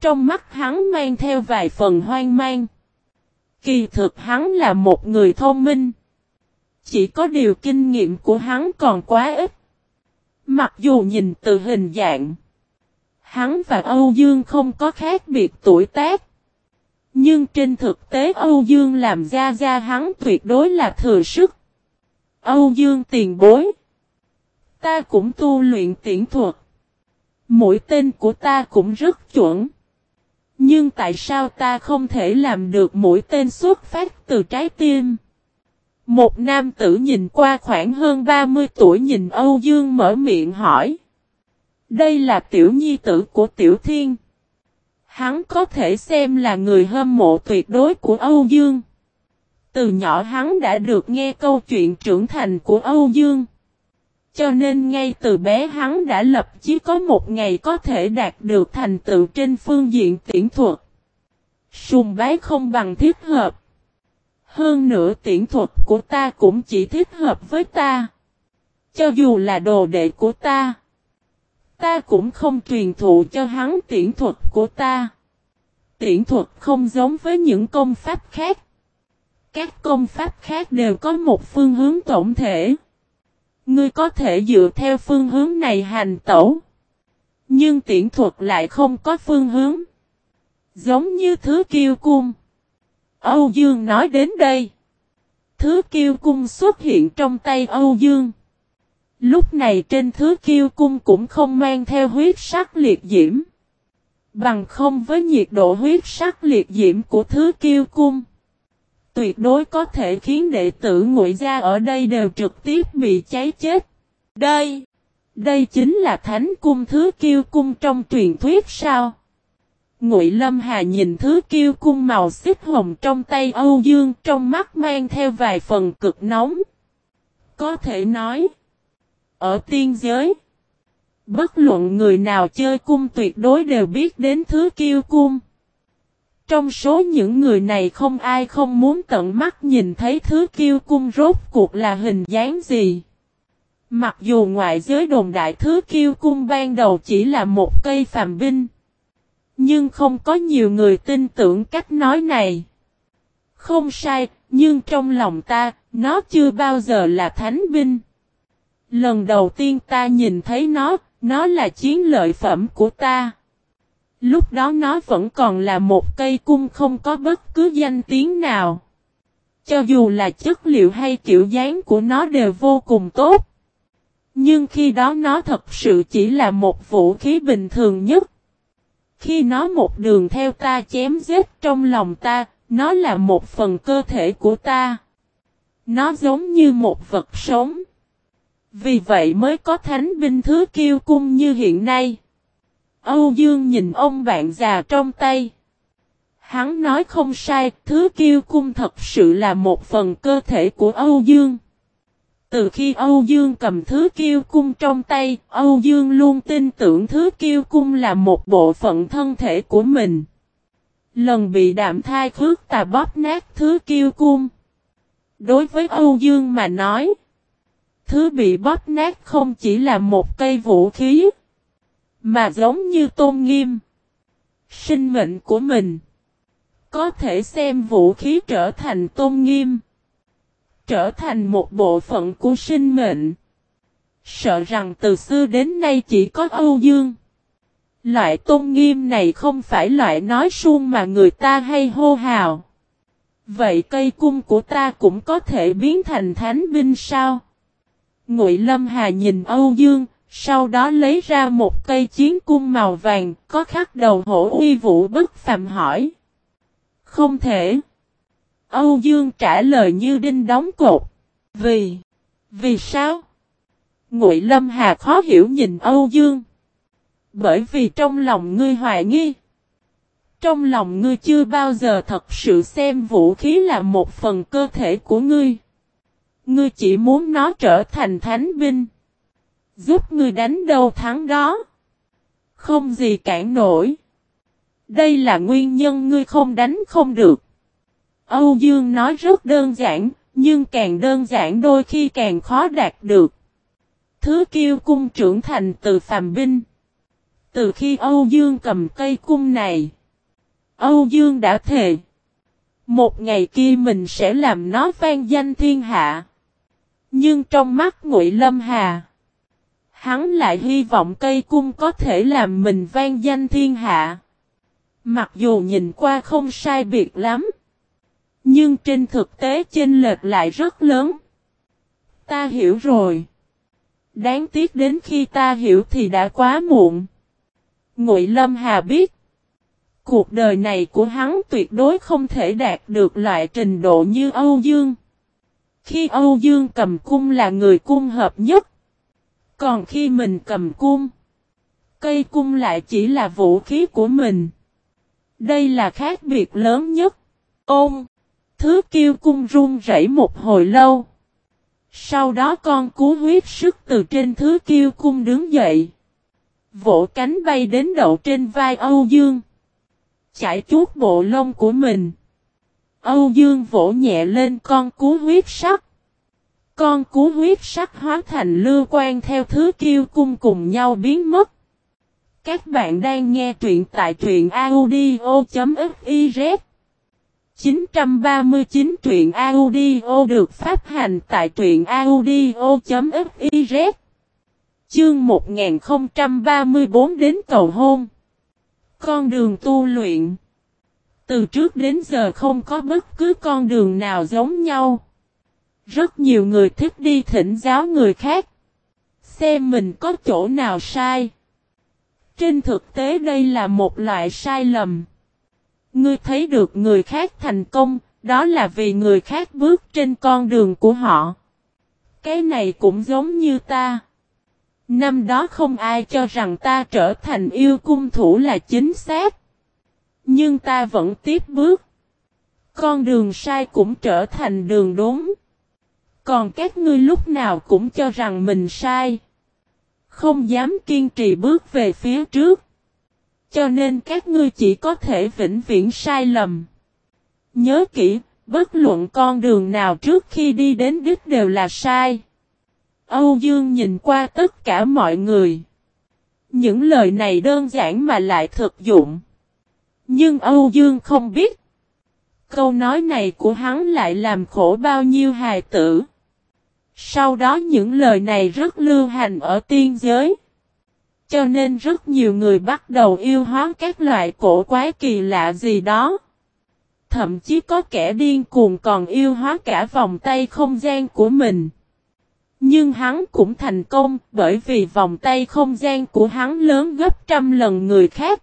Trong mắt hắn mang theo vài phần hoang mang. Kỳ thực hắn là một người thông minh. Chỉ có điều kinh nghiệm của hắn còn quá ít. Mặc dù nhìn từ hình dạng. Hắn và Âu Dương không có khác biệt tuổi tác. Nhưng trên thực tế Âu Dương làm ra ra hắn tuyệt đối là thừa sức. Âu Dương tiền bối. Ta cũng tu luyện tiễn thuật. mỗi tên của ta cũng rất chuẩn. Nhưng tại sao ta không thể làm được mỗi tên xuất phát từ trái tim? Một nam tử nhìn qua khoảng hơn 30 tuổi nhìn Âu Dương mở miệng hỏi. Đây là tiểu nhi tử của tiểu thiên. Hắn có thể xem là người hâm mộ tuyệt đối của Âu Dương. Từ nhỏ hắn đã được nghe câu chuyện trưởng thành của Âu Dương. Cho nên ngay từ bé hắn đã lập chí có một ngày có thể đạt được thành tựu trên phương diện tiễn thuật. Sùng bái không bằng thiết hợp. Hơn nữa tiễn thuật của ta cũng chỉ thích hợp với ta. Cho dù là đồ đệ của ta. Ta cũng không truyền thụ cho hắn tiễn thuật của ta. Tiễn thuật không giống với những công pháp khác. Các công pháp khác đều có một phương hướng tổng thể. Ngươi có thể dựa theo phương hướng này hành tẩu. Nhưng tiễn thuật lại không có phương hướng. Giống như thứ kiêu cung. Âu Dương nói đến đây. Thứ kiêu cung xuất hiện trong tay Âu Dương. Lúc này trên thứ kiêu cung cũng không mang theo huyết sắc liệt diễm. Bằng không với nhiệt độ huyết sắc liệt diễm của thứ kiêu cung. Tuyệt đối có thể khiến đệ tử ngụy gia ở đây đều trực tiếp bị cháy chết. Đây, đây chính là thánh cung thứ kiêu cung trong truyền thuyết sao? Ngụy Lâm Hà nhìn thứ kiêu cung màu xích hồng trong tay Âu Dương trong mắt mang theo vài phần cực nóng. Có thể nói, ở tiên giới, bất luận người nào chơi cung tuyệt đối đều biết đến thứ kiêu cung. Trong số những người này không ai không muốn tận mắt nhìn thấy thứ kiêu cung rốt cuộc là hình dáng gì. Mặc dù ngoại giới đồn đại thứ kiêu cung ban đầu chỉ là một cây phàm binh. Nhưng không có nhiều người tin tưởng cách nói này. Không sai, nhưng trong lòng ta, nó chưa bao giờ là thánh binh. Lần đầu tiên ta nhìn thấy nó, nó là chiến lợi phẩm của ta. Lúc đó nó vẫn còn là một cây cung không có bất cứ danh tiếng nào. Cho dù là chất liệu hay kiểu dáng của nó đều vô cùng tốt. Nhưng khi đó nó thật sự chỉ là một vũ khí bình thường nhất. Khi nó một đường theo ta chém giết trong lòng ta, nó là một phần cơ thể của ta. Nó giống như một vật sống. Vì vậy mới có thánh binh thứ kiêu cung như hiện nay. Âu Dương nhìn ông bạn già trong tay. Hắn nói không sai, thứ kiêu cung thật sự là một phần cơ thể của Âu Dương. Từ khi Âu Dương cầm thứ kiêu cung trong tay, Âu Dương luôn tin tưởng thứ kiêu cung là một bộ phận thân thể của mình. Lần bị đạm thai khước tà bóp nát thứ kiêu cung. Đối với Âu Dương mà nói, thứ bị bóp nát không chỉ là một cây vũ khí, mà giống như tôn nghiêm, sinh mệnh của mình. Có thể xem vũ khí trở thành tôn nghiêm trở thành một bộ phận của sinh mệnh. Sợ rằng từ xưa đến nay chỉ có Âu Dương. Loại tôn nghiêm này không phải loại nói suông mà người ta hay hô hào. Vậy cây cung của ta cũng có thể biến thành thánh binh sao? Ngụy Lâm Hà nhìn Âu Dương, sau đó lấy ra một cây chiến cung màu vàng, có khắc đầu hổ uy vũ bất phàm hỏi. Không thể. Âu Dương trả lời như đinh đóng cột. Vì, vì sao? Ngụy Lâm Hà khó hiểu nhìn Âu Dương. Bởi vì trong lòng ngươi hoài nghi. Trong lòng ngươi chưa bao giờ thật sự xem vũ khí là một phần cơ thể của ngươi. Ngươi chỉ muốn nó trở thành thánh binh. Giúp ngươi đánh đâu thắng đó. Không gì cản nổi. Đây là nguyên nhân ngươi không đánh không được. Âu Dương nói rất đơn giản, nhưng càng đơn giản đôi khi càng khó đạt được. Thứ kiêu cung trưởng thành từ phàm binh. Từ khi Âu Dương cầm cây cung này, Âu Dương đã thề. Một ngày kia mình sẽ làm nó vang danh thiên hạ. Nhưng trong mắt Ngụy Lâm Hà, hắn lại hy vọng cây cung có thể làm mình vang danh thiên hạ. Mặc dù nhìn qua không sai biệt lắm, nhưng trên thực tế chênh lệch lại rất lớn. Ta hiểu rồi. Đáng tiếc đến khi ta hiểu thì đã quá muộn. Ngụy Lâm Hà biết, cuộc đời này của hắn tuyệt đối không thể đạt được loại trình độ như Âu Dương. Khi Âu Dương cầm cung là người cung hợp nhất. Còn khi mình cầm cung, cây cung lại chỉ là vũ khí của mình. Đây là khác biệt lớn nhất. Ôm, thứ kiêu cung run rẩy một hồi lâu. Sau đó con cú huyết sức từ trên thứ kiêu cung đứng dậy. Vỗ cánh bay đến đậu trên vai Âu Dương. Chải chuốt bộ lông của mình. Âu Dương vỗ nhẹ lên con cú huyết sắc. Con cú huyết sắc hóa thành lưu quan theo thứ kiêu cung cùng nhau biến mất. Các bạn đang nghe truyện tại truyện audio.fiz 939 truyện audio được phát hành tại truyện audio.fiz Chương 1034 đến cầu hôn Con đường tu luyện Từ trước đến giờ không có bất cứ con đường nào giống nhau. Rất nhiều người thích đi thỉnh giáo người khác. Xem mình có chỗ nào sai. Trên thực tế đây là một loại sai lầm. Ngươi thấy được người khác thành công, đó là vì người khác bước trên con đường của họ. Cái này cũng giống như ta. Năm đó không ai cho rằng ta trở thành yêu cung thủ là chính xác. Nhưng ta vẫn tiếp bước. Con đường sai cũng trở thành đường đúng. Còn các ngươi lúc nào cũng cho rằng mình sai. Không dám kiên trì bước về phía trước. Cho nên các ngươi chỉ có thể vĩnh viễn sai lầm. Nhớ kỹ, bất luận con đường nào trước khi đi đến đích đều là sai. Âu Dương nhìn qua tất cả mọi người. Những lời này đơn giản mà lại thực dụng. Nhưng Âu Dương không biết. Câu nói này của hắn lại làm khổ bao nhiêu hài tử. Sau đó những lời này rất lưu hành ở tiên giới. Cho nên rất nhiều người bắt đầu yêu hóa các loại cổ quái kỳ lạ gì đó. Thậm chí có kẻ điên cuồng còn yêu hóa cả vòng tay không gian của mình. Nhưng hắn cũng thành công bởi vì vòng tay không gian của hắn lớn gấp trăm lần người khác.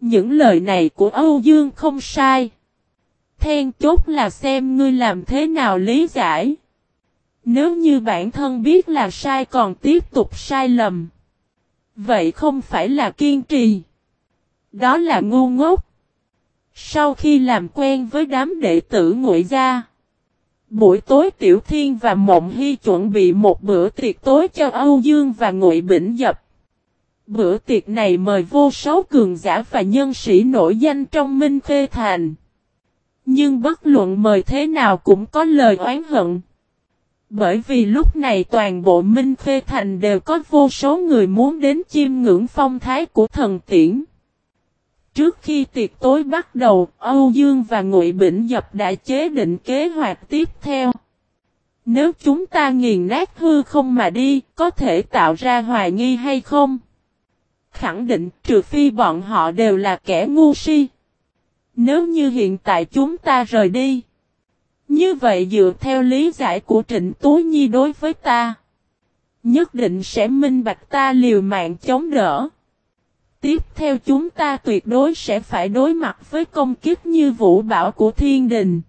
Những lời này của Âu Dương không sai. Then chốt là xem ngươi làm thế nào lý giải. Nếu như bản thân biết là sai còn tiếp tục sai lầm. Vậy không phải là kiên trì. Đó là ngu ngốc. Sau khi làm quen với đám đệ tử ngụy gia. Buổi tối Tiểu Thiên và Mộng Hy chuẩn bị một bữa tiệc tối cho Âu Dương và Ngụy Bỉnh Dập. Bữa tiệc này mời vô số cường giả và nhân sĩ nổi danh trong Minh Khê Thành. Nhưng bất luận mời thế nào cũng có lời oán hận. Bởi vì lúc này toàn bộ Minh Khê Thành đều có vô số người muốn đến chiêm ngưỡng phong thái của thần tiễn. Trước khi tiệc tối bắt đầu, Âu Dương và Ngụy Bỉnh Dập đã chế định kế hoạch tiếp theo. Nếu chúng ta nghiền nát hư không mà đi, có thể tạo ra hoài nghi hay không? Khẳng định trừ phi bọn họ đều là kẻ ngu si. Nếu như hiện tại chúng ta rời đi. Như vậy dựa theo lý giải của Trịnh Tú Nhi đối với ta. Nhất định sẽ minh bạch ta liều mạng chống đỡ. Tiếp theo chúng ta tuyệt đối sẽ phải đối mặt với công kiếp như vũ bảo của thiên đình.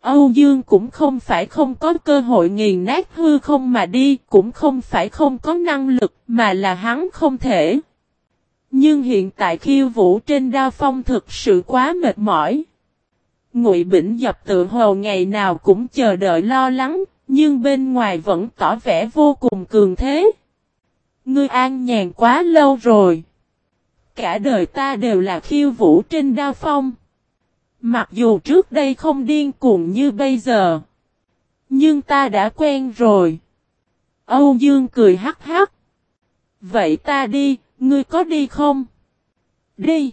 Âu Dương cũng không phải không có cơ hội nghiền nát hư không mà đi, cũng không phải không có năng lực mà là hắn không thể. Nhưng hiện tại khiêu vũ trên đao phong thực sự quá mệt mỏi. Ngụy Bỉnh dập tự hồ ngày nào cũng chờ đợi lo lắng, nhưng bên ngoài vẫn tỏ vẻ vô cùng cường thế. Ngươi an nhàn quá lâu rồi. Cả đời ta đều là khiêu vũ trên đao phong. Mặc dù trước đây không điên cuồng như bây giờ. Nhưng ta đã quen rồi. Âu Dương cười hắc hắc. Vậy ta đi, ngươi có đi không? Đi.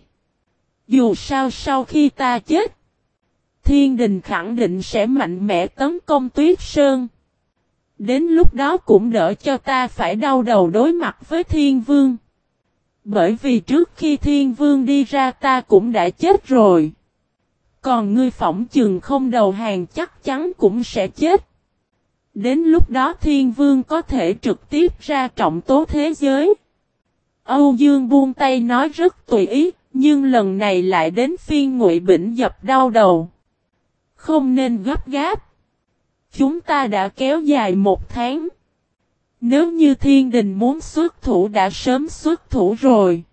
Dù sao sau khi ta chết. Thiên đình khẳng định sẽ mạnh mẽ tấn công tuyết sơn. Đến lúc đó cũng đỡ cho ta phải đau đầu đối mặt với thiên vương. Bởi vì trước khi thiên vương đi ra ta cũng đã chết rồi. Còn ngươi phỏng chừng không đầu hàng chắc chắn cũng sẽ chết. Đến lúc đó thiên vương có thể trực tiếp ra trọng tố thế giới. Âu Dương buông tay nói rất tùy ý, nhưng lần này lại đến phiên ngụy bỉnh dập đau đầu. Không nên gấp gáp. Chúng ta đã kéo dài một tháng. Nếu như thiên đình muốn xuất thủ đã sớm xuất thủ rồi.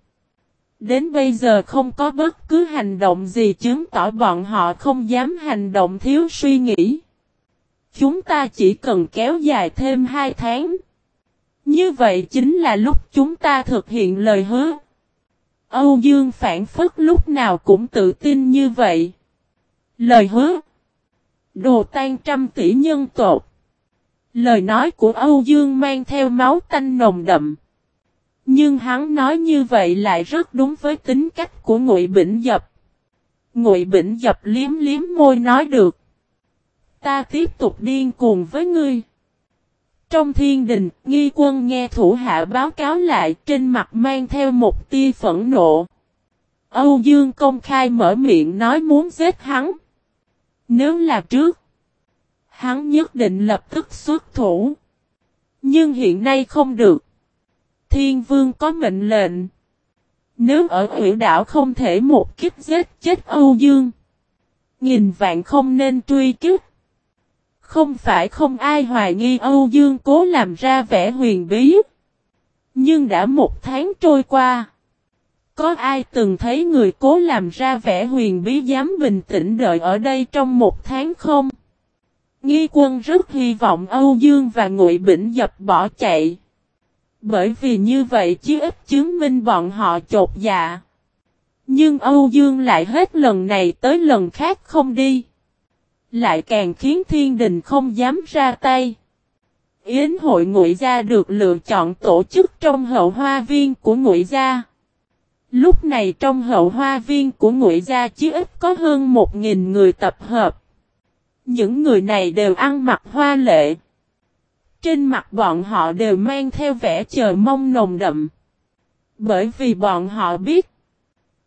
Đến bây giờ không có bất cứ hành động gì chứng tỏ bọn họ không dám hành động thiếu suy nghĩ. Chúng ta chỉ cần kéo dài thêm hai tháng. Như vậy chính là lúc chúng ta thực hiện lời hứa. Âu Dương phản phất lúc nào cũng tự tin như vậy. Lời hứa. Đồ tan trăm tỷ nhân tột. Lời nói của Âu Dương mang theo máu tanh nồng đậm. Nhưng hắn nói như vậy lại rất đúng với tính cách của Ngụy Bỉnh Dập. Ngụy Bỉnh Dập liếm liếm môi nói được. Ta tiếp tục điên cuồng với ngươi. Trong thiên đình, nghi quân nghe thủ hạ báo cáo lại trên mặt mang theo một tia phẫn nộ. Âu Dương công khai mở miệng nói muốn giết hắn. Nếu là trước, hắn nhất định lập tức xuất thủ. Nhưng hiện nay không được. Thiên vương có mệnh lệnh. Nếu ở huyện đảo không thể một kiếp giết chết Âu Dương. Nghìn vạn không nên truy kiếp. Không phải không ai hoài nghi Âu Dương cố làm ra vẻ huyền bí. Nhưng đã một tháng trôi qua. Có ai từng thấy người cố làm ra vẻ huyền bí dám bình tĩnh đợi ở đây trong một tháng không? Nghi quân rất hy vọng Âu Dương và Ngụy Bỉnh dập bỏ chạy. Bởi vì như vậy chứ ít chứng minh bọn họ chột dạ. Nhưng Âu Dương lại hết lần này tới lần khác không đi. Lại càng khiến thiên đình không dám ra tay. Yến hội ngụy gia được lựa chọn tổ chức trong hậu hoa viên của ngụy gia. Lúc này trong hậu hoa viên của ngụy gia chỉ ít có hơn một nghìn người tập hợp. Những người này đều ăn mặc hoa lệ. Trên mặt bọn họ đều mang theo vẻ chờ mong nồng đậm. Bởi vì bọn họ biết.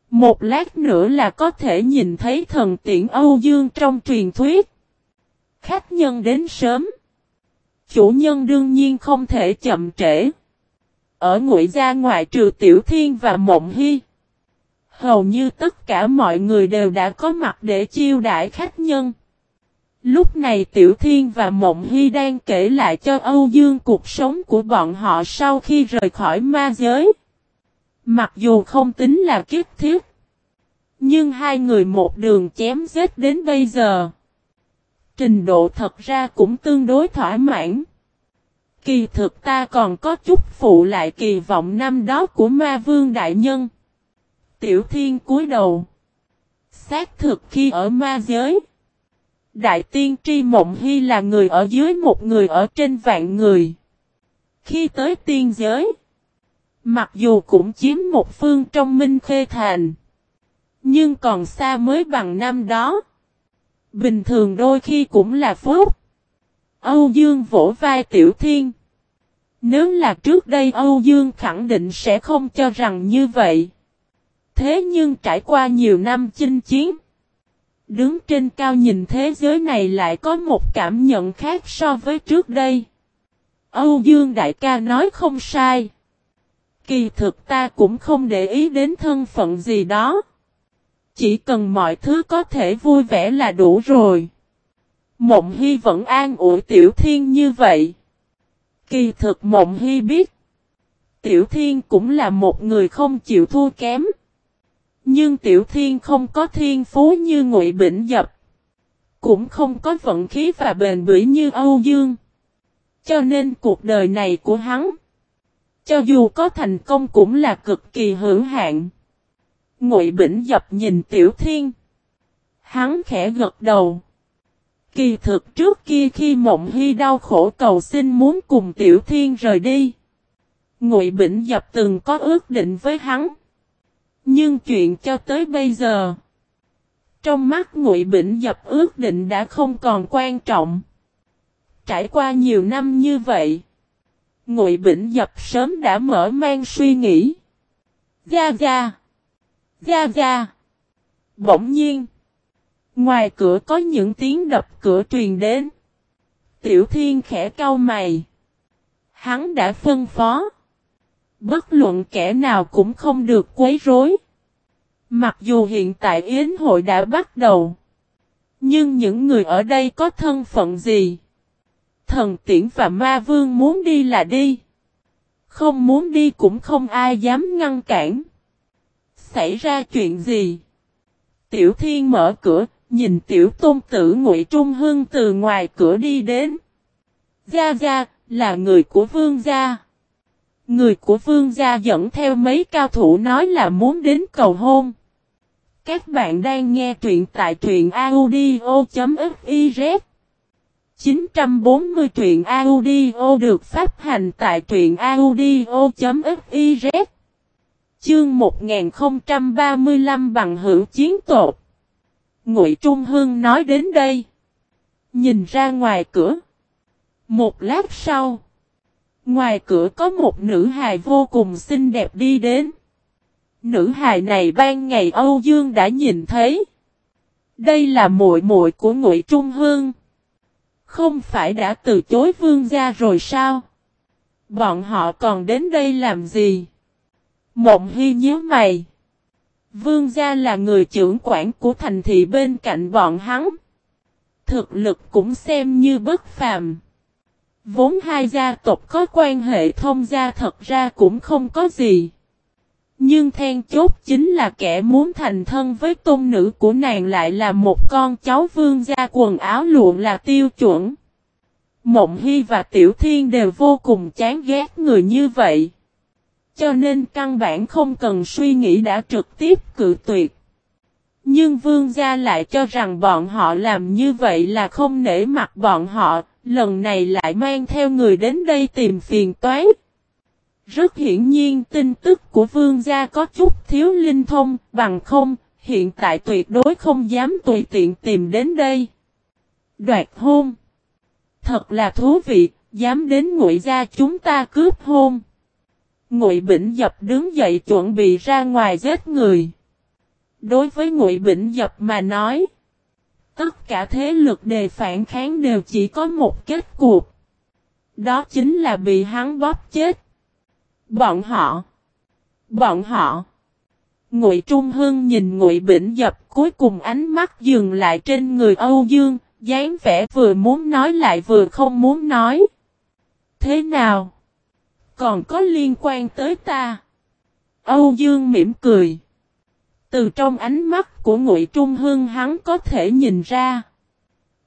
Một lát nữa là có thể nhìn thấy thần tiễn Âu Dương trong truyền thuyết. Khách nhân đến sớm. Chủ nhân đương nhiên không thể chậm trễ. Ở ngụy gia ngoại trừ Tiểu Thiên và Mộng Hy. Hầu như tất cả mọi người đều đã có mặt để chiêu đãi khách nhân. Lúc này Tiểu Thiên và Mộng Hy đang kể lại cho Âu Dương cuộc sống của bọn họ sau khi rời khỏi ma giới. Mặc dù không tính là kiếp thiết. Nhưng hai người một đường chém giết đến bây giờ. Trình độ thật ra cũng tương đối thỏa mãn. Kỳ thực ta còn có chút phụ lại kỳ vọng năm đó của ma vương đại nhân. Tiểu thiên cúi đầu. Xác thực khi ở ma giới. Đại tiên tri mộng hy là người ở dưới một người ở trên vạn người. Khi tới tiên giới. Mặc dù cũng chiếm một phương trong minh khê thành. Nhưng còn xa mới bằng năm đó. Bình thường đôi khi cũng là phúc. Âu Dương vỗ vai Tiểu Thiên. Nếu là trước đây Âu Dương khẳng định sẽ không cho rằng như vậy. Thế nhưng trải qua nhiều năm chinh chiến. Đứng trên cao nhìn thế giới này lại có một cảm nhận khác so với trước đây. Âu Dương Đại ca nói không sai. Kỳ thực ta cũng không để ý đến thân phận gì đó. Chỉ cần mọi thứ có thể vui vẻ là đủ rồi. Mộng Hy vẫn an ủi Tiểu Thiên như vậy. Kỳ thực Mộng Hy biết. Tiểu Thiên cũng là một người không chịu thua kém. Nhưng Tiểu Thiên không có thiên phú như Ngụy Bỉnh Dập. Cũng không có vận khí và bền bỉ như Âu Dương. Cho nên cuộc đời này của hắn. Cho dù có thành công cũng là cực kỳ hữu hạn. Ngụy Bỉnh Dập nhìn Tiểu Thiên. Hắn khẽ gật đầu. Kỳ thực trước kia khi Mộng Hy đau khổ cầu xin muốn cùng Tiểu Thiên rời đi. Ngụy Bỉnh Dập từng có ước định với hắn. Nhưng chuyện cho tới bây giờ. Trong mắt Ngụy Bỉnh Dập ước định đã không còn quan trọng. Trải qua nhiều năm như vậy. Ngụy Bỉnh Dập sớm đã mở mang suy nghĩ. Gia Gia. Gia Gia. Bỗng nhiên. Ngoài cửa có những tiếng đập cửa truyền đến. Tiểu Thiên khẽ cau mày. Hắn đã phân phó. Bất luận kẻ nào cũng không được quấy rối. Mặc dù hiện tại yến hội đã bắt đầu. Nhưng những người ở đây có thân phận gì? Thần tiễn và ma vương muốn đi là đi. Không muốn đi cũng không ai dám ngăn cản. Xảy ra chuyện gì? Tiểu thiên mở cửa, nhìn tiểu tôn tử ngụy Trung Hưng từ ngoài cửa đi đến. Gia Gia, là người của vương gia. Người của vương gia dẫn theo mấy cao thủ nói là muốn đến cầu hôn. Các bạn đang nghe truyện tại truyện audio.fiz 940 truyện audio được phát hành tại truyện audio.fiz Chương 1035 bằng hữu chiến tột Ngụy Trung Hương nói đến đây. Nhìn ra ngoài cửa. Một lát sau. Ngoài cửa có một nữ hài vô cùng xinh đẹp đi đến. Nữ hài này ban ngày Âu Dương đã nhìn thấy. Đây là muội muội của Ngụy Trung Hương. Không phải đã từ chối vương gia rồi sao? Bọn họ còn đến đây làm gì? Mộng Hy nhớ mày. Vương gia là người trưởng quản của thành thị bên cạnh bọn hắn. Thực lực cũng xem như bất phàm. Vốn hai gia tộc có quan hệ thông gia thật ra cũng không có gì. Nhưng then chốt chính là kẻ muốn thành thân với tôn nữ của nàng lại là một con cháu vương gia quần áo lụa là tiêu chuẩn. Mộng Hy và Tiểu Thiên đều vô cùng chán ghét người như vậy. Cho nên căn bản không cần suy nghĩ đã trực tiếp cự tuyệt. Nhưng vương gia lại cho rằng bọn họ làm như vậy là không nể mặt bọn họ, lần này lại mang theo người đến đây tìm phiền toái. Rất hiển nhiên tin tức của vương gia có chút thiếu linh thông, bằng không, hiện tại tuyệt đối không dám tùy tiện tìm đến đây. Đoạt hôn Thật là thú vị, dám đến ngụy gia chúng ta cướp hôn. Ngụy Bỉnh Dập đứng dậy chuẩn bị ra ngoài giết người. Đối với Ngụy Bỉnh Dập mà nói, tất cả thế lực đề phản kháng đều chỉ có một kết cuộc. Đó chính là bị hắn bóp chết. Bọn họ. Bọn họ. Ngụy Trung Hưng nhìn Ngụy Bỉnh Dập cuối cùng ánh mắt dừng lại trên người Âu Dương, dáng vẻ vừa muốn nói lại vừa không muốn nói. Thế nào? Còn có liên quan tới ta? Âu Dương mỉm cười. Từ trong ánh mắt của Ngụy Trung Hưng hắn có thể nhìn ra.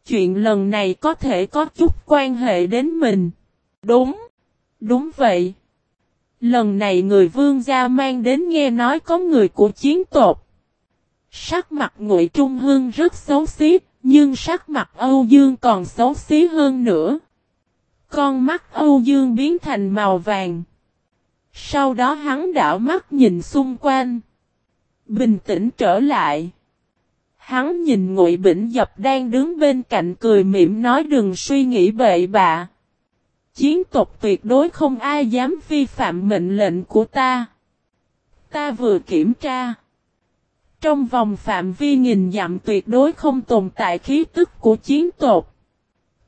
Chuyện lần này có thể có chút quan hệ đến mình. Đúng. Đúng vậy. Lần này người vương gia mang đến nghe nói có người của chiến tộc. Sắc mặt Ngụy Trung Hưng rất xấu xí, nhưng sắc mặt Âu Dương còn xấu xí hơn nữa. Con mắt Âu Dương biến thành màu vàng. Sau đó hắn đảo mắt nhìn xung quanh. Bình tĩnh trở lại. Hắn nhìn Ngụy Bỉnh Dập đang đứng bên cạnh cười mỉm nói đừng suy nghĩ bậy bạ. Chiến tộc tuyệt đối không ai dám vi phạm mệnh lệnh của ta. Ta vừa kiểm tra. Trong vòng phạm vi nghìn dặm tuyệt đối không tồn tại khí tức của chiến tộc.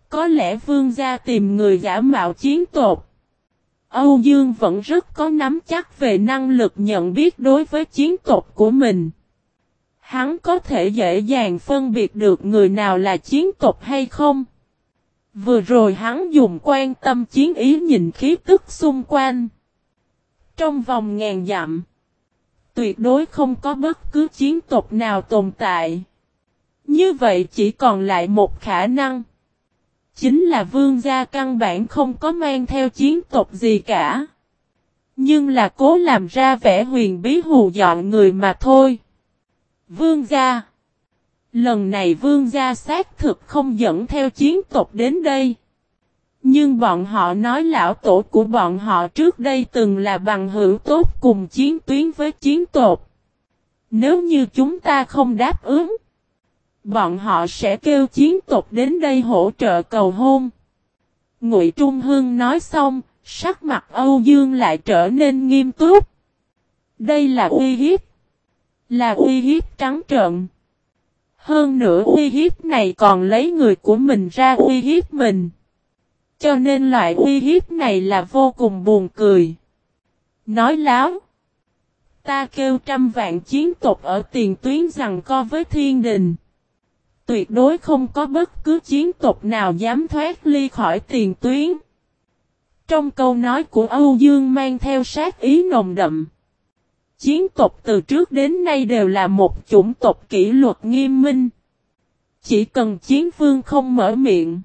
Có lẽ vương gia tìm người giả mạo chiến tộc. Âu Dương vẫn rất có nắm chắc về năng lực nhận biết đối với chiến tộc của mình. Hắn có thể dễ dàng phân biệt được người nào là chiến tộc hay không. Vừa rồi hắn dùng quan tâm chiến ý nhìn khí tức xung quanh. Trong vòng ngàn dặm, tuyệt đối không có bất cứ chiến tộc nào tồn tại. Như vậy chỉ còn lại một khả năng. Chính là vương gia căn bản không có mang theo chiến tộc gì cả. Nhưng là cố làm ra vẻ huyền bí hù dọn người mà thôi. Vương gia Lần này vương gia xác thực không dẫn theo chiến tộc đến đây. Nhưng bọn họ nói lão tổ của bọn họ trước đây từng là bằng hữu tốt cùng chiến tuyến với chiến tộc. Nếu như chúng ta không đáp ứng, bọn họ sẽ kêu chiến tộc đến đây hỗ trợ cầu hôn. Ngụy Trung Hương nói xong, sắc mặt Âu Dương lại trở nên nghiêm túc. Đây là uy hiếp. Là uy hiếp trắng trợn. Hơn nữa uy hiếp này còn lấy người của mình ra uy hiếp mình. Cho nên loại uy hiếp này là vô cùng buồn cười. Nói láo. Ta kêu trăm vạn chiến tộc ở tiền tuyến rằng co với thiên đình. Tuyệt đối không có bất cứ chiến tộc nào dám thoát ly khỏi tiền tuyến. Trong câu nói của Âu Dương mang theo sát ý nồng đậm. Chiến tộc từ trước đến nay đều là một chủng tộc kỷ luật nghiêm minh. Chỉ cần chiến vương không mở miệng.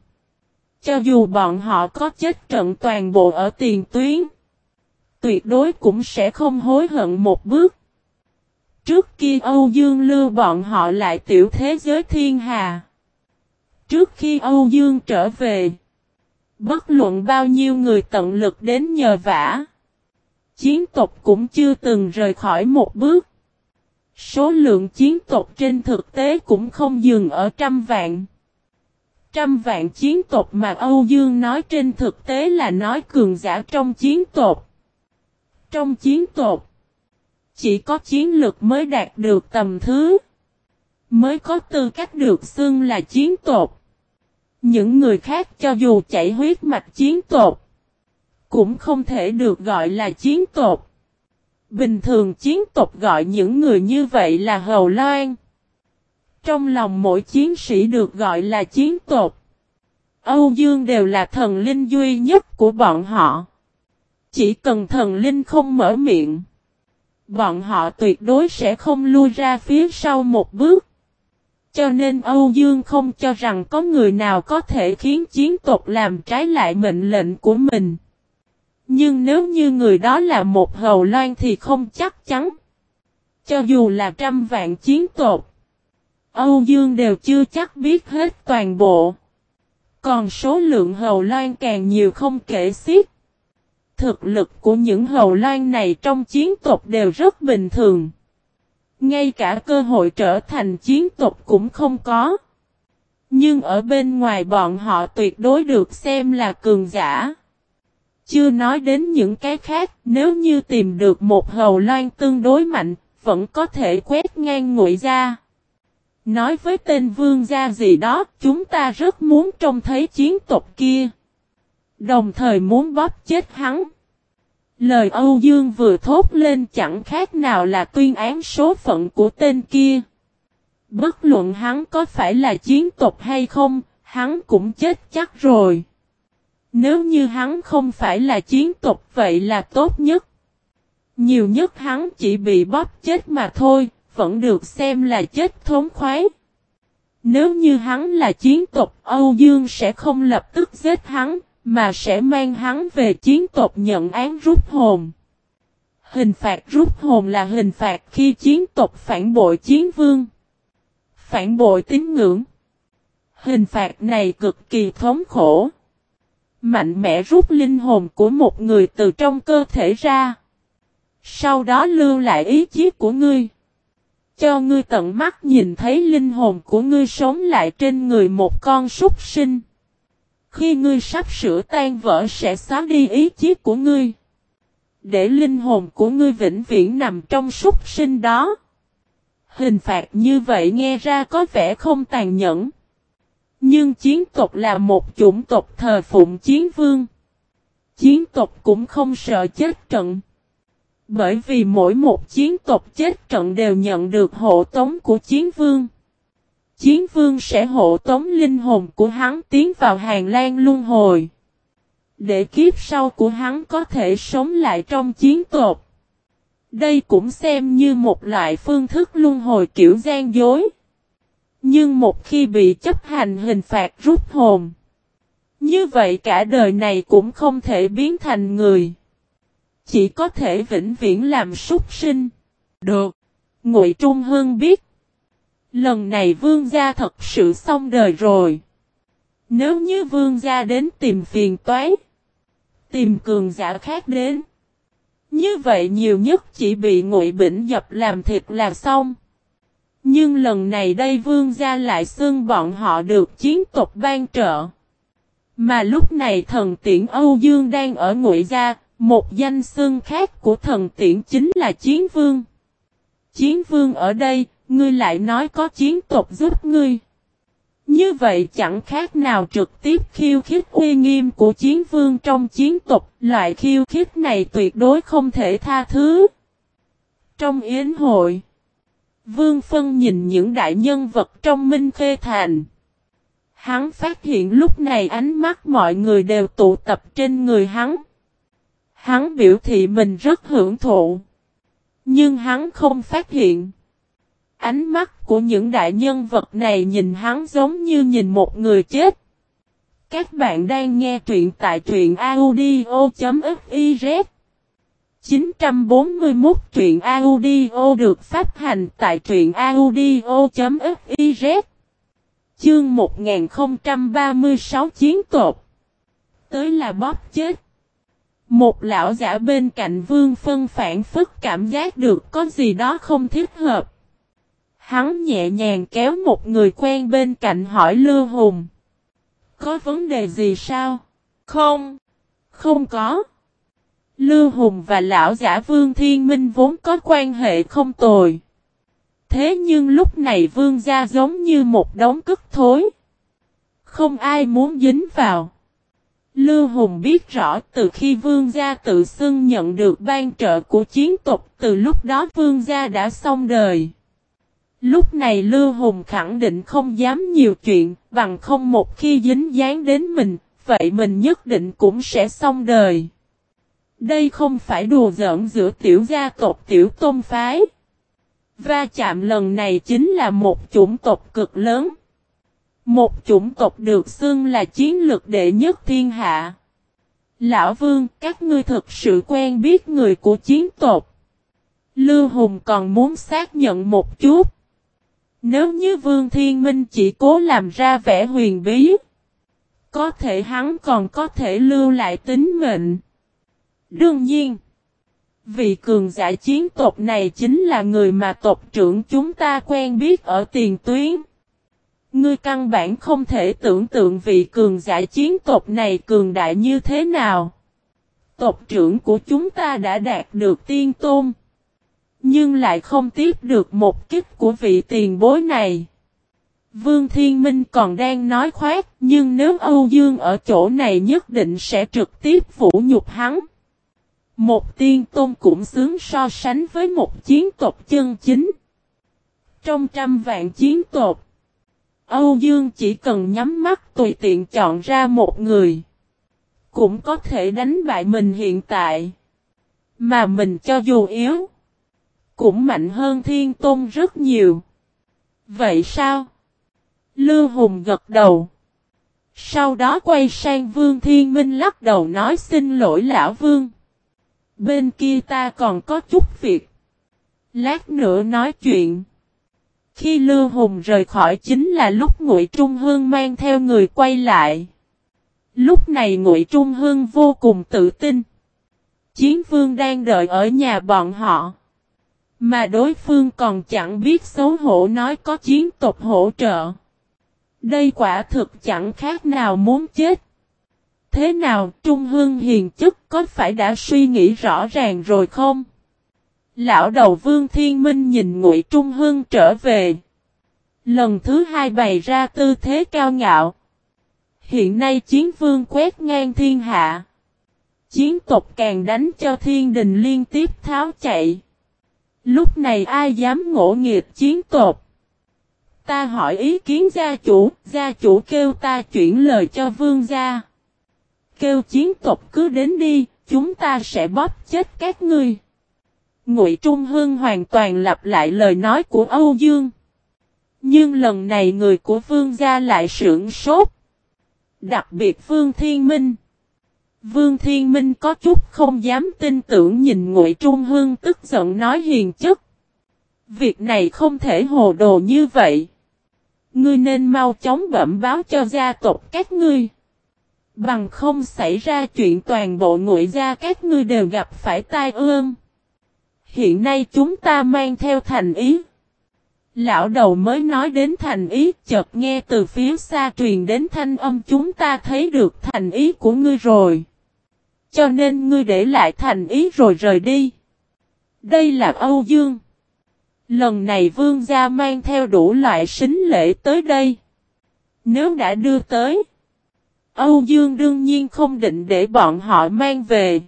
Cho dù bọn họ có chết trận toàn bộ ở tiền tuyến. Tuyệt đối cũng sẽ không hối hận một bước. Trước kia Âu Dương lưu bọn họ lại tiểu thế giới thiên hà. Trước khi Âu Dương trở về. Bất luận bao nhiêu người tận lực đến nhờ vả. Chiến tộc cũng chưa từng rời khỏi một bước. Số lượng chiến tộc trên thực tế cũng không dừng ở trăm vạn. Trăm vạn chiến tộc mà Âu Dương nói trên thực tế là nói cường giả trong chiến tộc. Trong chiến tộc, chỉ có chiến lực mới đạt được tầm thứ, mới có tư cách được xưng là chiến tộc. Những người khác cho dù chảy huyết mạch chiến tộc, cũng không thể được gọi là chiến tộc. Bình thường chiến tộc gọi những người như vậy là hầu loan. Trong lòng mỗi chiến sĩ được gọi là chiến tộc. Âu Dương đều là thần linh duy nhất của bọn họ. Chỉ cần thần linh không mở miệng. Bọn họ tuyệt đối sẽ không lui ra phía sau một bước. Cho nên Âu Dương không cho rằng có người nào có thể khiến chiến tộc làm trái lại mệnh lệnh của mình. Nhưng nếu như người đó là một hầu loan thì không chắc chắn. Cho dù là trăm vạn chiến tộc. Âu Dương đều chưa chắc biết hết toàn bộ. Còn số lượng hầu loan càng nhiều không kể xiết. Thực lực của những hầu loan này trong chiến tộc đều rất bình thường. Ngay cả cơ hội trở thành chiến tộc cũng không có. Nhưng ở bên ngoài bọn họ tuyệt đối được xem là cường giả. Chưa nói đến những cái khác, nếu như tìm được một hầu loan tương đối mạnh, vẫn có thể quét ngang ngụy ra. Nói với tên vương gia gì đó, chúng ta rất muốn trông thấy chiến tộc kia. Đồng thời muốn bóp chết hắn. Lời Âu Dương vừa thốt lên chẳng khác nào là tuyên án số phận của tên kia. Bất luận hắn có phải là chiến tộc hay không, hắn cũng chết chắc rồi. Nếu như hắn không phải là chiến tộc vậy là tốt nhất. Nhiều nhất hắn chỉ bị bóp chết mà thôi, vẫn được xem là chết thốn khoái. Nếu như hắn là chiến tộc Âu Dương sẽ không lập tức giết hắn, mà sẽ mang hắn về chiến tộc nhận án rút hồn. Hình phạt rút hồn là hình phạt khi chiến tộc phản bội chiến vương. Phản bội tín ngưỡng. Hình phạt này cực kỳ thống khổ. Mạnh mẽ rút linh hồn của một người từ trong cơ thể ra. Sau đó lưu lại ý chí của ngươi. Cho ngươi tận mắt nhìn thấy linh hồn của ngươi sống lại trên người một con súc sinh. Khi ngươi sắp sửa tan vỡ sẽ xóa đi ý chí của ngươi. Để linh hồn của ngươi vĩnh viễn nằm trong súc sinh đó. Hình phạt như vậy nghe ra có vẻ không tàn nhẫn. Nhưng chiến tộc là một chủng tộc thờ phụng chiến vương. Chiến tộc cũng không sợ chết trận. Bởi vì mỗi một chiến tộc chết trận đều nhận được hộ tống của chiến vương. Chiến vương sẽ hộ tống linh hồn của hắn tiến vào hàng lan luân hồi. Để kiếp sau của hắn có thể sống lại trong chiến tộc. Đây cũng xem như một loại phương thức luân hồi kiểu gian dối. Nhưng một khi bị chấp hành hình phạt rút hồn. Như vậy cả đời này cũng không thể biến thành người. Chỉ có thể vĩnh viễn làm súc sinh. Được. Ngụy Trung Hương biết. Lần này vương gia thật sự xong đời rồi. Nếu như vương gia đến tìm phiền toái. Tìm cường giả khác đến. Như vậy nhiều nhất chỉ bị ngụy bỉnh dập làm thịt là xong. Nhưng lần này đây vương gia lại xưng bọn họ được chiến tộc ban trợ. Mà lúc này thần tiễn Âu Dương đang ở ngụy gia, một danh xưng khác của thần tiễn chính là chiến vương. Chiến vương ở đây, ngươi lại nói có chiến tộc giúp ngươi. Như vậy chẳng khác nào trực tiếp khiêu khích uy nghiêm của chiến vương trong chiến tộc, loại khiêu khích này tuyệt đối không thể tha thứ. Trong yến hội, Vương Phân nhìn những đại nhân vật trong Minh Khê Thành. Hắn phát hiện lúc này ánh mắt mọi người đều tụ tập trên người hắn. Hắn biểu thị mình rất hưởng thụ. Nhưng hắn không phát hiện. Ánh mắt của những đại nhân vật này nhìn hắn giống như nhìn một người chết. Các bạn đang nghe truyện tại truyện audio.fiz 941 truyện audio được phát hành tại truyện audio.fiz Chương 1036 chiến tột. Tới là bóp chết. Một lão giả bên cạnh vương phân phản phức cảm giác được có gì đó không thích hợp. Hắn nhẹ nhàng kéo một người quen bên cạnh hỏi Lưu Hùng. Có vấn đề gì sao? Không. Không có. Lưu Hùng và lão giả Vương Thiên Minh vốn có quan hệ không tồi. Thế nhưng lúc này Vương gia giống như một đống cất thối. Không ai muốn dính vào. Lưu Hùng biết rõ từ khi Vương gia tự xưng nhận được ban trợ của chiến tộc, từ lúc đó Vương gia đã xong đời. Lúc này Lưu Hùng khẳng định không dám nhiều chuyện, bằng không một khi dính dáng đến mình, vậy mình nhất định cũng sẽ xong đời. Đây không phải đùa giỡn giữa tiểu gia tộc tiểu tôn phái. Va chạm lần này chính là một chủng tộc cực lớn. Một chủng tộc được xưng là chiến lược đệ nhất thiên hạ. Lão Vương, các ngươi thực sự quen biết người của chiến tộc. Lưu Hùng còn muốn xác nhận một chút. Nếu như Vương Thiên Minh chỉ cố làm ra vẻ huyền bí, có thể hắn còn có thể lưu lại tính mệnh. Đương nhiên, vị cường giả chiến tộc này chính là người mà tộc trưởng chúng ta quen biết ở tiền tuyến. Ngươi căn bản không thể tưởng tượng vị cường giả chiến tộc này cường đại như thế nào. Tộc trưởng của chúng ta đã đạt được tiên tôn. Nhưng lại không tiếp được một kích của vị tiền bối này. Vương Thiên Minh còn đang nói khoát, nhưng nếu Âu Dương ở chỗ này nhất định sẽ trực tiếp vũ nhục hắn. Một tiên tôn cũng xứng so sánh với một chiến tộc chân chính. Trong trăm vạn chiến tộc, Âu Dương chỉ cần nhắm mắt tùy tiện chọn ra một người. Cũng có thể đánh bại mình hiện tại. Mà mình cho dù yếu cũng mạnh hơn thiên tôn rất nhiều. Vậy sao? Lưu Hùng gật đầu. Sau đó quay sang Vương Thiên Minh lắc đầu nói xin lỗi lão Vương. Bên kia ta còn có chút việc. Lát nữa nói chuyện. Khi Lưu Hùng rời khỏi chính là lúc Ngụy Trung Hương mang theo người quay lại. Lúc này Ngụy Trung Hương vô cùng tự tin. Chiến vương đang đợi ở nhà bọn họ. Mà đối phương còn chẳng biết xấu hổ nói có chiến tộc hỗ trợ. Đây quả thực chẳng khác nào muốn chết. Thế nào, Trung Hương hiền chức có phải đã suy nghĩ rõ ràng rồi không? Lão đầu Vương Thiên Minh nhìn Ngụy Trung Hương trở về. Lần thứ hai bày ra tư thế cao ngạo. Hiện nay chiến vương quét ngang thiên hạ. Chiến tộc càng đánh cho thiên đình liên tiếp tháo chạy. Lúc này ai dám ngỗ nghiệt chiến tột. Ta hỏi ý kiến gia chủ, gia chủ kêu ta chuyển lời cho vương gia. Kêu chiến tộc cứ đến đi, chúng ta sẽ bóp chết các ngươi. Ngụy Trung Hương hoàn toàn lặp lại lời nói của Âu Dương. Nhưng lần này người của vương gia lại sưởng sốt. Đặc biệt Vương Thiên Minh. Vương Thiên Minh có chút không dám tin tưởng nhìn Ngụy Trung Hương tức giận nói hiền chất. Việc này không thể hồ đồ như vậy. Ngươi nên mau chóng bẩm báo cho gia tộc các ngươi. Bằng không xảy ra chuyện toàn bộ ngụy gia các ngươi đều gặp phải tai ương. Hiện nay chúng ta mang theo thành ý. Lão đầu mới nói đến thành ý, chợt nghe từ phía xa truyền đến thanh âm chúng ta thấy được thành ý của ngươi rồi. Cho nên ngươi để lại thành ý rồi rời đi. Đây là Âu Dương. Lần này vương gia mang theo đủ loại sính lễ tới đây. Nếu đã đưa tới, Âu Dương đương nhiên không định để bọn họ mang về.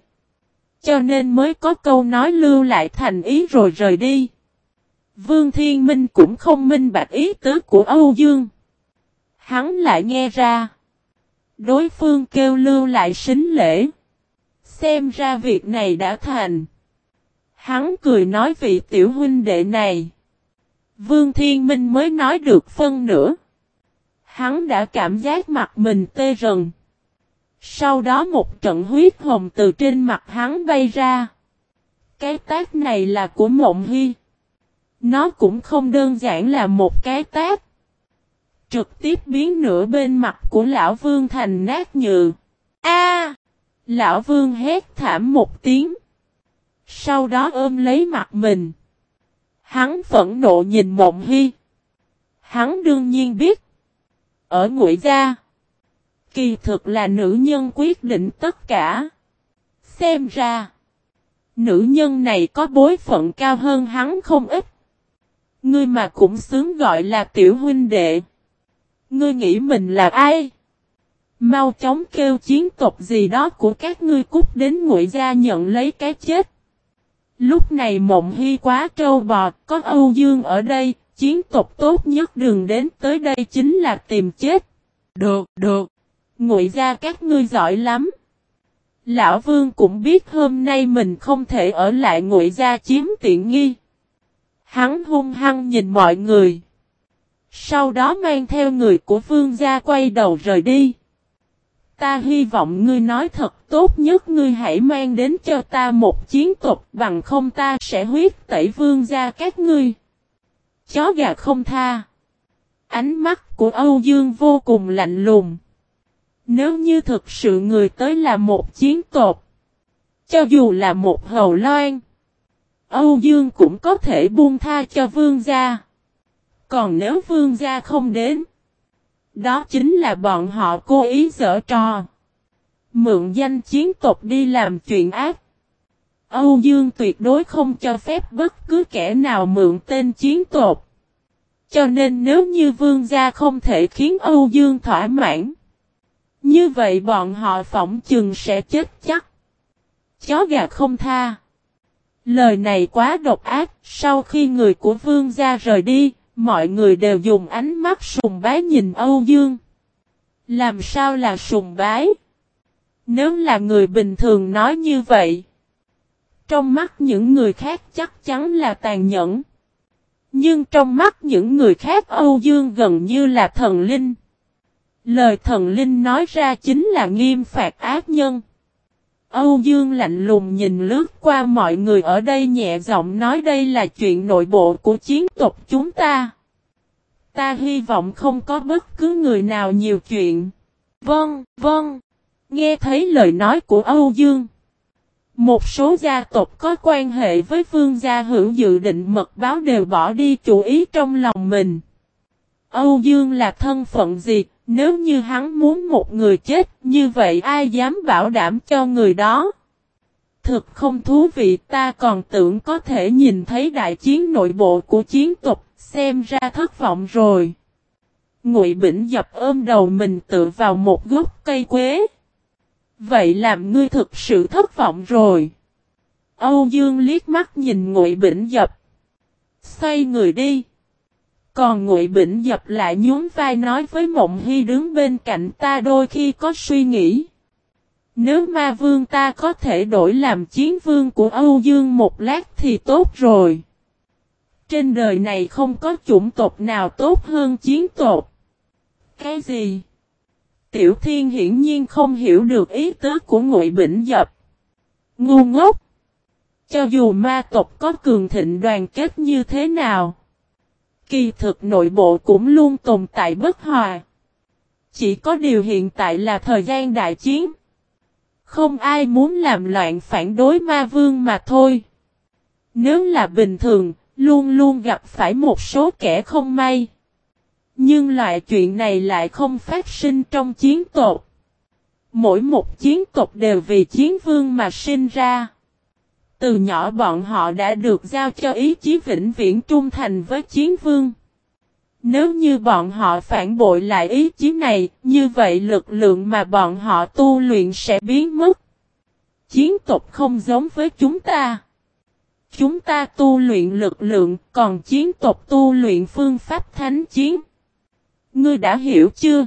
Cho nên mới có câu nói lưu lại thành ý rồi rời đi. Vương Thiên Minh cũng không minh bạch ý tứ của Âu Dương. Hắn lại nghe ra. Đối phương kêu lưu lại sính lễ. Xem ra việc này đã thành. Hắn cười nói vị tiểu huynh đệ này. Vương Thiên Minh mới nói được phân nữa. Hắn đã cảm giác mặt mình tê rần. Sau đó một trận huyết hồng từ trên mặt hắn bay ra. Cái tác này là của Mộng Hy. Nó cũng không đơn giản là một cái tác. Trực tiếp biến nửa bên mặt của lão vương thành nát nhừ. A! Lão vương hét thảm một tiếng. Sau đó ôm lấy mặt mình. Hắn phẫn nộ nhìn mộng hy. Hắn đương nhiên biết. Ở ngụy gia. Kỳ thực là nữ nhân quyết định tất cả. Xem ra. Nữ nhân này có bối phận cao hơn hắn không ít. Ngươi mà cũng sướng gọi là tiểu huynh đệ. Ngươi nghĩ mình là ai? Mau chóng kêu chiến tộc gì đó của các ngươi cút đến ngụy gia nhận lấy cái chết. Lúc này mộng hy quá trâu bò, có Âu Dương ở đây, chiến tộc tốt nhất đừng đến tới đây chính là tìm chết. Được, được. Ngụy gia các ngươi giỏi lắm. Lão Vương cũng biết hôm nay mình không thể ở lại ngụy gia chiếm tiện nghi. Hắn hung hăng nhìn mọi người. Sau đó mang theo người của Vương gia quay đầu rời đi. Ta hy vọng ngươi nói thật tốt nhất, ngươi hãy mang đến cho ta một chiến tục bằng không ta sẽ huyết tẩy vương gia các ngươi. Chó gà không tha. Ánh mắt của Âu Dương vô cùng lạnh lùng. Nếu như thực sự người tới là một chiến tộc. Cho dù là một hầu loan. Âu Dương cũng có thể buông tha cho vương gia. Còn nếu vương gia không đến. Đó chính là bọn họ cố ý dở trò. Mượn danh chiến tộc đi làm chuyện ác. Âu Dương tuyệt đối không cho phép bất cứ kẻ nào mượn tên chiến tộc. Cho nên nếu như vương gia không thể khiến Âu Dương thỏa mãn. Như vậy bọn họ phỏng chừng sẽ chết chắc. Chó gà không tha. Lời này quá độc ác, sau khi người của vương gia rời đi, mọi người đều dùng ánh mắt sùng bái nhìn Âu Dương. Làm sao là sùng bái? Nếu là người bình thường nói như vậy, trong mắt những người khác chắc chắn là tàn nhẫn. Nhưng trong mắt những người khác Âu Dương gần như là thần linh. Lời thần linh nói ra chính là nghiêm phạt ác nhân. Âu Dương lạnh lùng nhìn lướt qua mọi người ở đây nhẹ giọng nói đây là chuyện nội bộ của chiến tộc chúng ta. Ta hy vọng không có bất cứ người nào nhiều chuyện. Vâng, vâng. Nghe thấy lời nói của Âu Dương. Một số gia tộc có quan hệ với vương gia hữu dự định mật báo đều bỏ đi chủ ý trong lòng mình. Âu Dương là thân phận gì, nếu như hắn muốn một người chết, như vậy ai dám bảo đảm cho người đó? Thực không thú vị ta còn tưởng có thể nhìn thấy đại chiến nội bộ của chiến tộc, xem ra thất vọng rồi. Ngụy Bỉnh dập ôm đầu mình tự vào một gốc cây quế. Vậy làm ngươi thực sự thất vọng rồi. Âu Dương liếc mắt nhìn Ngụy Bỉnh dập. Xoay người đi. Còn Ngụy Bỉnh dập lại nhún vai nói với Mộng Hy đứng bên cạnh ta đôi khi có suy nghĩ. Nếu ma vương ta có thể đổi làm chiến vương của Âu Dương một lát thì tốt rồi. Trên đời này không có chủng tộc nào tốt hơn chiến tộc. Cái gì? Tiểu Thiên hiển nhiên không hiểu được ý tứ của Ngụy Bỉnh Dập. Ngu ngốc! Cho dù ma tộc có cường thịnh đoàn kết như thế nào, kỳ thực nội bộ cũng luôn tồn tại bất hòa. Chỉ có điều hiện tại là thời gian đại chiến. Không ai muốn làm loạn phản đối ma vương mà thôi. Nếu là bình thường, luôn luôn gặp phải một số kẻ không may. Nhưng loại chuyện này lại không phát sinh trong chiến tộc. Mỗi một chiến tộc đều vì chiến vương mà sinh ra. Từ nhỏ bọn họ đã được giao cho ý chí vĩnh viễn trung thành với chiến vương. Nếu như bọn họ phản bội lại ý chí này, như vậy lực lượng mà bọn họ tu luyện sẽ biến mất. Chiến tộc không giống với chúng ta. Chúng ta tu luyện lực lượng, còn chiến tộc tu luyện phương pháp thánh chiến. Ngươi đã hiểu chưa?